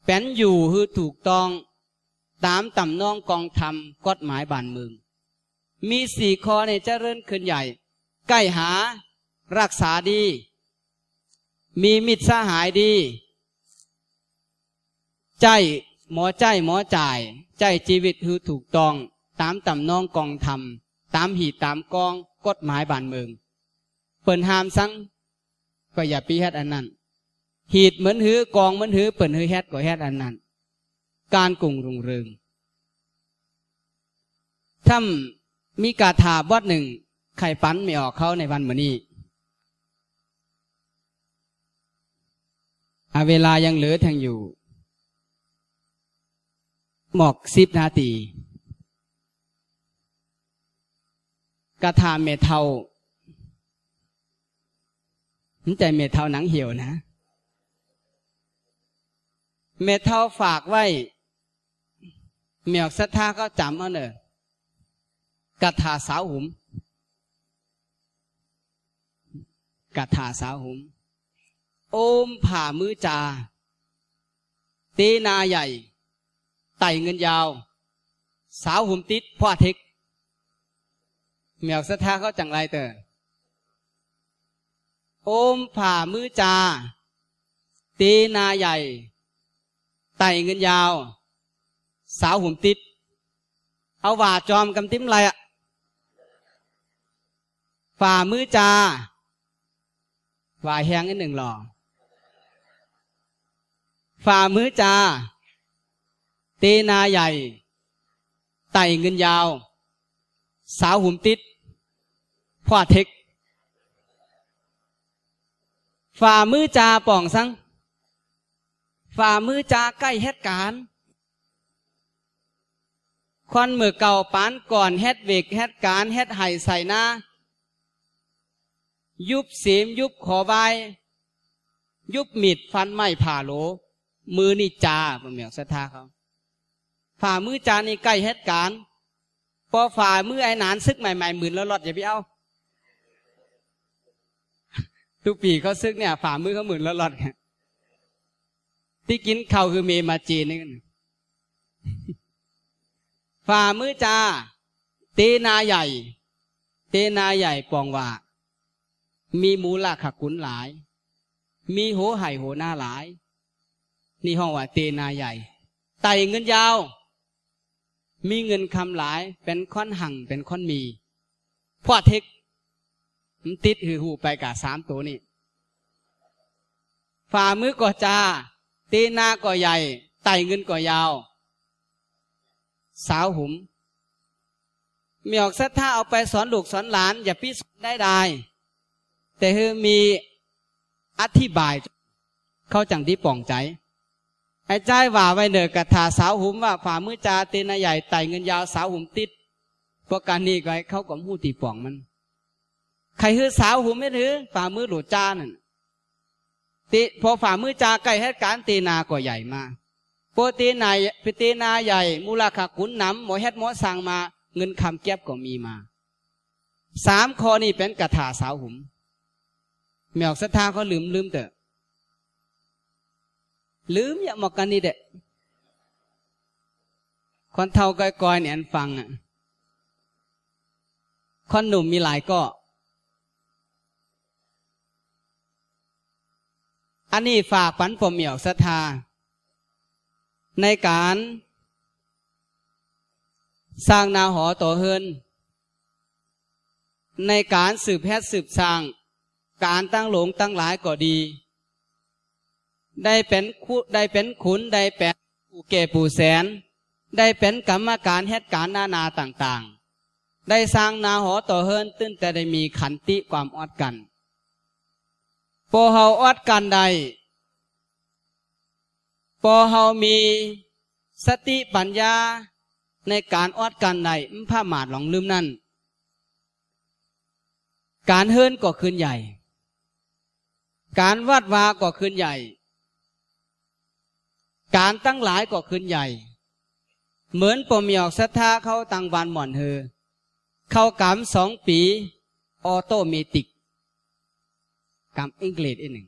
เป็นอยู่ฮือถูกต้อง ตามตำนองกองธรรมกฎหมายบ้านเมือง มีสี่ข้อในเจริญขึ้นใหญ่ ใกล้หา รักษาดี มีมิตรสหายดี ใจ หมอใจหมอจ่าย ใจชีวิตคือถูกต้อง ตามตำนองกองธรรม ตามหีตามกองกฎหมายบ้านเมือง เปิ่นหามสังก็อย่าปีเฮ็ดอันนั้น หีดเหมือนหือกองเหมือนหือเปิ่นหือเฮ็ดก็เฮ็ดอันนั้น การกุ่งรุงเรืองถ้ามีกาถาบทหนึ่งไข่ปันไม่ออกเขาในวันมือนนี้เวลายังเหลือแทงอยู่ หมอกสิบนาทีกาถาเมทาใจเมทาหนังเหี่ยวนะ เมทาฝากไว้ เมียกศรัทธาก็จำเอาเนอะกถาสาวหุมกถาสาวหุม โอมผ่ามือจาตีนาใหญ่ ไต่เงินยาว สาวหุ่มติดพ่อเทคเมียวสะท้าเขาจังไรเตอโอมผ่ามือจาตีนาใหญ่ ไต่เงินยาว สาวหุ่มติด เอาว่าจอมกำติ้มไรอะฝ่ามือจาฝ่าแหงอันหนึ่งหล่อฝ่ามือจา เตนาใหญ่ ไต่เงินยาว สาวหุ่มติดพ่อเทคฝ่ามือจาป่องสัง ฝ่ามือจาใกล้เหตุการควันมือเก่าปานก่อนเฮ็ดเวกเฮ็ดการเฮ็ดไห่ใส่หน้า ยุบเสียมยุบขอบายยุบมีดฟันไม้ผ่าโล มือนี่จาบ่เหมียวศรัทธาเขา ฝ่ามือจานี่ใกล้เหตุการณ์พอฝ่ามือไอ้นานซึกใหม่ๆหมื่นแล้วลดอย่าไปเอาทุกปีเขาซึกเนี่ย ฝ่ามือเขาหมื่นแล้วลดที่กินเขาคือเมมาจีนนี่ฝ่ามือจาเตนาใหญ่ เตนาใหญ่ปองว่า มีมูล่าขุนหลาย มีโหไห่โหหน้าหลาย นี่ห้องว่า เตนาใหญ่ ไต่เงินยาว มีเงินคำหลายเป็นค้อนหังเป็นค้อนมีพ่อเทคมันติดหือหูไปกับสามตัวนี่ฝ่ามือก็จาเตนาก็ใหญ่ไต่เงินก็ยาว สาวหุมมีออกสัทธาเอาไปสอนลูกสอนหลาน อย่าพิสูจน์ได้ได้แต่คือมีอธิบาย เขาจังที่ป่องใจ ไอ้ใจว่าไว้เนอกระถาสาวหุมว่าฝ่ามือจาเตนใหญ่ไต่เงินยาวสาวหุมติดพวกการนี้ก็เขาก็มูตีป่องมัน ใครคือสาวหุมไม่ถือฝ่ามือหลุดจานั่นติพอฝ่ามือจาใกล้เหตุการตีนาก็ใหญ่มาโปตีนายพิตีนาใหญ่ มูลค่าขุนน้ำหมอเฮ็ดหมอสั่งมา เงินคำเก็บก็มีมาสามข้อนี้เป็นกระถาสาวหุมแมวศรัทธาเขาลืมลืมเถอะ ลืมอย่าหมอกกันนี่เด็คนเท่าก้อยยเนี่ยฟังอะคนหนุ่มมีหลายก็ อันนี้ฝากปันผมเหมียวศรัทธา ในการสร้างนาหอต่อเฮินในการสืบแพทย์สืบสร้าง การตั้งหลงตั้งหลายก็ดี ได้เป็นคุได้เป็นขุนได้เป็นผู้เก่ผู้แสน ได้เป็นกรรมการเหตุการณ์นานาต่างๆ ได้สร้างนาหอต่อเฮินตื้นแต่ได้มีขันติความอดกันโปเฮาอดกันใดปอเฮามีสติปัญญาในการอดกันใดผ้าหมาดหลงลืมนั่น การเฮิรนก็คืนใหญ่ การวัดวาก็คืนใหญ่ การตั้งหลายก็คืนใหญ่ เหมือนปมหยอกศรัทธาเขาตังวันหม่อนเฮอ เข้ากรรมสองปี ออโตเมติกกรรมอังกฤษอีกหนึ่ง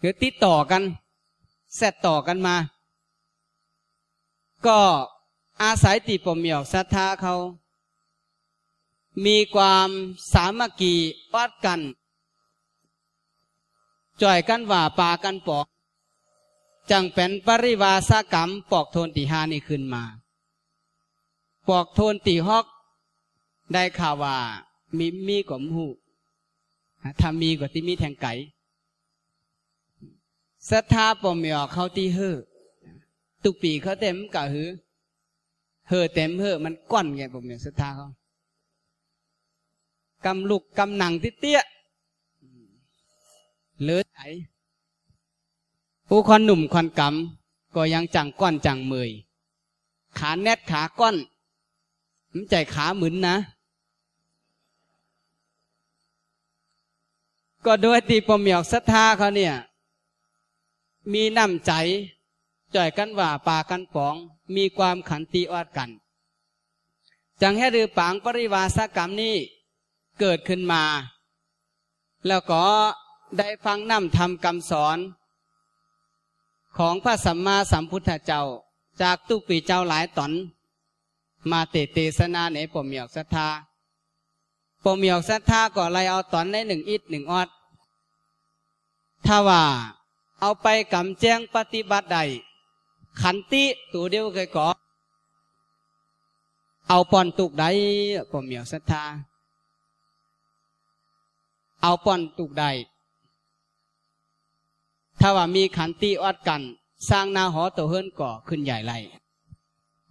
คือติดต่อกันเสร็จต่อกันมา ก็อาศัยติปมหยวศรัทธาเขา มีความสามัคคีปัดกัน จ่อยกันว่าปากันปอก จังเป็นปริวาสกรรม ปอกโทนตีหานี่ขึ้นมา ปอกโทนตีฮอก ได้ข่าวว่ามีมีกว่ามูถ้ามีกว่าที่มีแทงไก่ศรัทธาปมยอเขาที่เฮอตุกปีเขาเต็มกะหือเฮอเต็มเฮอมันก้อนไงปมยอศรัทธาเขากำลุกกำหนังที่เตี้ยเลือดไห ผู้คนหนุ่มคนกำก็ยังจังก้อนจังเมยขาแนดขาก้อนมันใจขาหมุนนะ ก็โดยตีปมยอกศรัทธาเขาเนี่ย มีน้ำใจจ่อยกันว่าป่ากันปอง มีความขันติอดกัน จังให้รือปางปริวาสกรรมนี้เกิดขึ้นมา แล้วก็ได้ฟังน้ำทำคำสอน ของพระสัมมาสัมพุทธเจ้า จากตุปีเจ้าหลายตอน มาเตเตสนาในปมเหมียกศรัทธาปมเหมียกศรัทธาก็ไลเอาตอนในหนึ่งอิดหนึ่งออดถ้าว่าเอาไปกำแจ้งปฏิบัติใด ขันติตัวเดียวเคยก่อเอาปอนตุกใดผมเหมียวศรัทธาเอาปอนตุกใด ถ้าว่ามีขันติอัดกัน สร้างนาหอตัวเฮิรนก่อขึ้นใหญ่ไร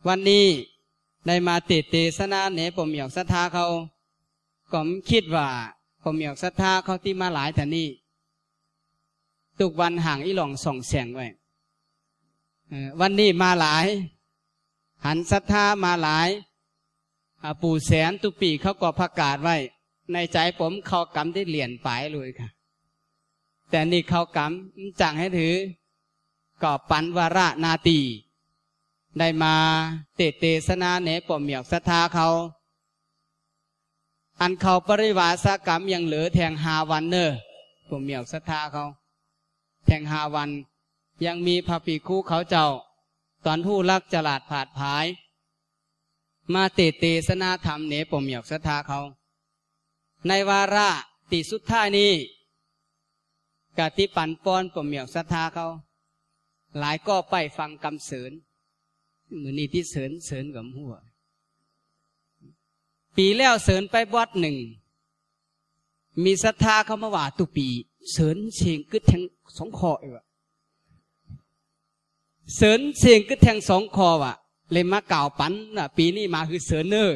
วันนี้ได้มาเตเตสนาเนผมเหมียวศรัทธาเขาก็คิดว่าผมเหมียวศรัทธาเขาที่มาหลายแต่นี่ทุกวันห่างอีหลองส่องแสงไว้วันนี้มาหลาย หันศรัทธามาหลายปู่แสนตุปีเขาก็ประกาศไว้ ในใจผมเขากำได้เหรียญปลายเลยค่ะ แต่นี่เขากำจังให้ถือก็ปันวาระนาตี ได้มาเตเตสนาเนปมเหมียกศรัทธาเขา อันเขาปริวาสกรรมยังเหลือแทงหาวันเนอปมเหมียกศรัทธาเขาแห่งหาวัน ยังมีพระปีคู่เขาเจ้า ตอนผู้ลักจลาดผาดผาย มาเตเตสนาธรรมเนปมหยกศรัทธาเขา ในวาระติสุดท้ายนี้ กะติปันปอนปมหยอกศรัทธาเขาหลายก็ไปฟังคำเสริญมือนี้ที่เสริญเสริญกับหัว ปีแล้วเสริญไปวัดหนึ่ง มีศรัทธาเขามาว่าตุปี เสริญเสียงกึดแทงสองคออีกเสริญเสียงกึดแทงสองคอว่ะ เลยมาเก่าปันอะ ปีนี้มาคือเสริญเนอร์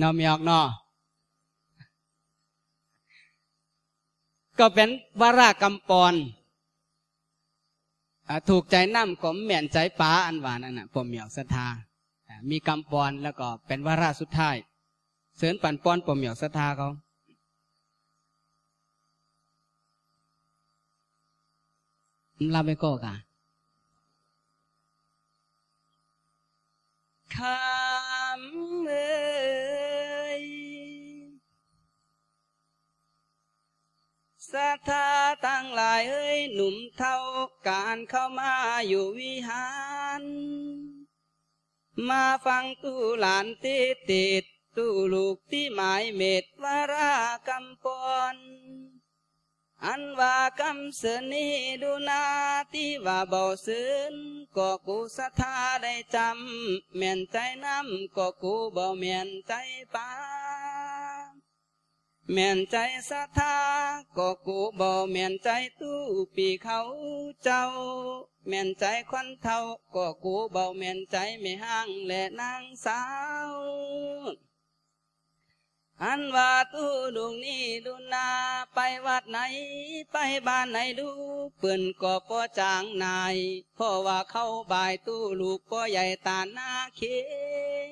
นอมีออกนอ ก็เป็นวารากำปอนถูกใจน้ำก็แม่นใจป้าอันหวานนั่นน่ะปมเหมียวศรัทธามีกำปอนแล้วก็เป็นวาระสุดท้ายเสริญปันปอนปมเหมียวศรัทธาเขาลาไปก็กะคำเอ สัทธาตั้งหลายเอ้ยหนุ่มเท่าการเข้ามาอยู่วิหาร มาฟังตู้หลานติดติดตู้ลูกที่หมายเม็ดวารากำปอนอันว่ากำเสนีดูนาที่ว่าเบาซื้นก็กูศรัทธาได้จำแม่นใจน้ำก็กูเบาแม่นใจป้า แม่นใจศรัทธาก็กูเบาแม่นใจตู้ปีเขาเจ้า แม่นใจควันเท่าก็กูเบาแม่นใจไม่ห้างและนางสาวอันว่าตู้ดวงนี้ดูนาไปวัดไหน ไปบ้านไหนดูเปื่นก็ปอจางนายเพราะว่าเข้าบายตู้ลูกปอใหญ่ตาหน้าเข็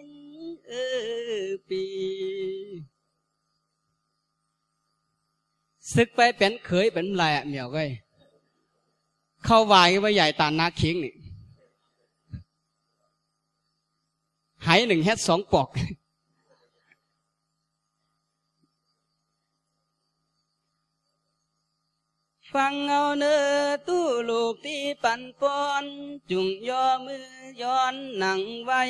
งเออปี ซึกไปเป็นเคยเป็นไรอะเหมียวเว้ยเข้าวายว่าใหญ่ตาหน้าเข็งนี่หายหนึ่งเฮ็ดสองปอก ฟังเอาเนื้อตู้ลูกที่ปั่นปอน จุงย่อมือย้อนหนังไว้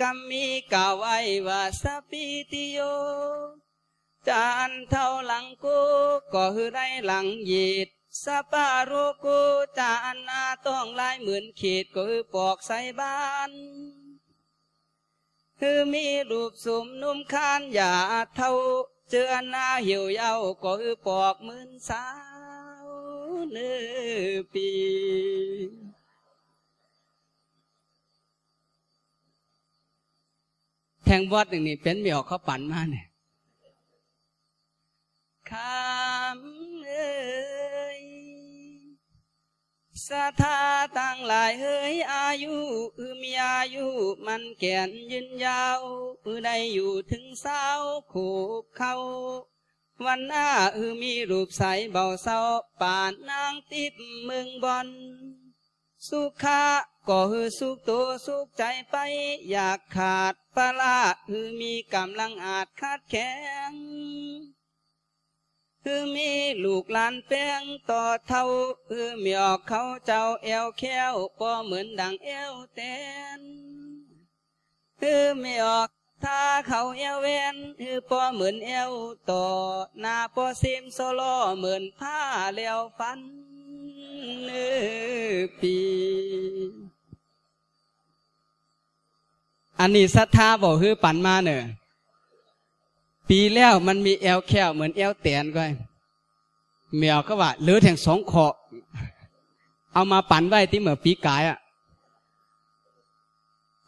กำมีกาวไว้ว่าสปิติโย จานเท่าหลังกูก็ฮือได้หลังยีดสปารุกูจานนาต้องลายเหมือนขีดก็คือปอกใส่บ้านคือมีรูปสุมนุ่มคานอย่าเท่าเจือหน้าหี่ยวเยาก็คือปอกหมื่นสาวเนื้อปีแทงวัดหนึ่งนี่เป็นเหมียวเขาปั่นมาเนี่ย คำเอ้ยสถาตั้งหลายเฮ้ยอายุอือมีอายุ มันแก่นยืนยาวอือได้อยู่ถึงเศร้าขูบเขาวันหน้าอือมีรูปใสเบาเศร้าป่านนางติดเมืองบอนสุขะก็ฮือสุขตัวสุขใจไป อยากขาดปลาร้าฮือมีกำลังอาจขาดแข็ง คือมีลูกหลานแป้งต่อเท่าคือมีออกเขาเจ้าเอวแค้วปอเหมือนดังเอวแตนคือมีออกถ้าเขาเอวเวนคือปอเหมือนเอวต่อหน้าปอซิมโซโลเหมือนผ้าเลี้ยวฟันเนื้อปีอันนี้ศรัทธาบอกคือปั่นมาเนอะ ปีแล้วมันมีแอลแควเหมือนแอลแตนก็เมียวก็ว่าเหลือแทงสองขอเอามาปั่นไว้ที่เหมือปีกายอะ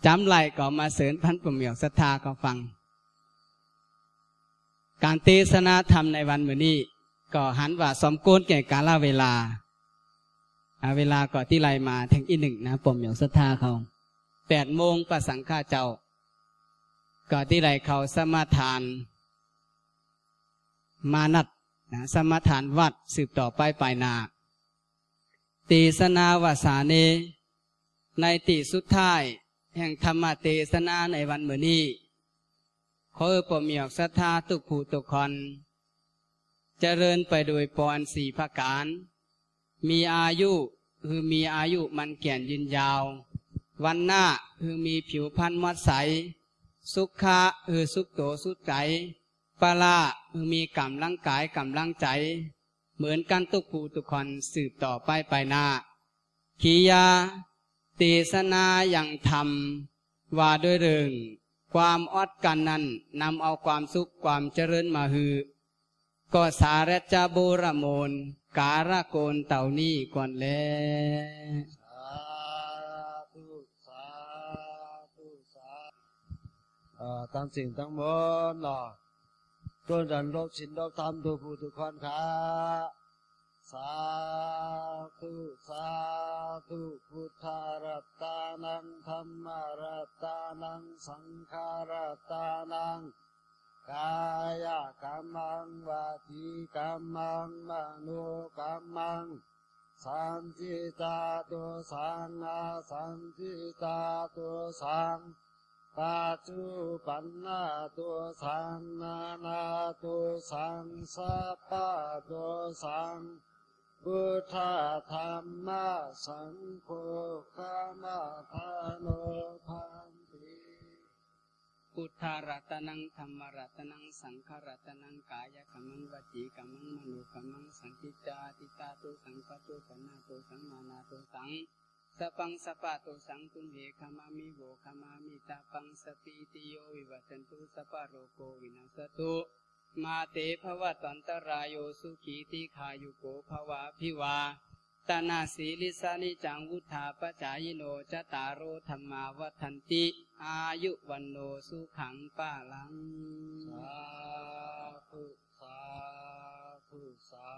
จำไรก็มาเสริญพันปุ่มเหมียวศรัทธาก็ฟัง การเทศนาธรรมในวันเหมือนนี้ ก็หันว่าสมควรแก่กาลเวลาอาเวลาก็ที่ไรมาแทงอีหนึ่งนะปุ่มเหมียวศรัทธาเขาแปดโมงประสังฆาเจ้าก็ที่ไรเขาสมาทาน มานัดนะสมาทานวัดสืบต่อไปปลายนาตีสนาวาสาเน ในตีสุดท้าย แห่งธรรมเตสนาในวันเมื่อนี้ขอเออปมีออกศรัทธาตุกผูตุกคนจเจริญไปโดยปอนสี่ประการ มีอายุคือมีอายุมันแก่นยืนยาว วันหน้าคือมีผิวพรรณมัดใส สุขะคือสุขโตสุขใจ ปลาคือมีกำลังกายกำลังใจ เหมือนกันทุกผู้ทุกคนสืบต่อไปไปหน้าขียาเตสนาอย่างธรรม ว่าด้วยเรื่องความอดกันนั้นนำเอาความสุขความเจริญมาฮือก็สารจาโบรโมน การะโกนเต่านี้ก่อนแลทั้งสิ่งทั้งหมดเนาะ ต้นดันโลกชินโลกธรรมทุกผู้ทุกคนครับสาธุสาธุพุทธารัตตานังธรรมารัตตานังสังขารัตตานังกายกรรมังวาจีกรรมังมโนกรรมังสันติตาตุสังอาสันติตาตุสัง ปัจจุปันนาตุสังนานาตุสังสัพพะตุสังพุทธธรรมะสังโฆขมาทาโนพันติ พุทธาร รัตนังธรรมรัตนังสังฆรัตนังกายกรรมังวจีกรรมังมโนกรรมังสังกิจจาติตาตุสังปตุปนาตุสังมานาตุสัง สปังสปะตุสังตุนเหขมามิโวขมามิตาปังสติติโยวิวัตนตุสปะโรโกวินาสตุ มาเตภวตันตรายโยสุขีติขายุโกภวะพิวาตานาสีลิสานิจังวุธาปจายโนจตารโรธรรมาวันติ อายุวันโนสุขังปาลัง สาธุสาธุสา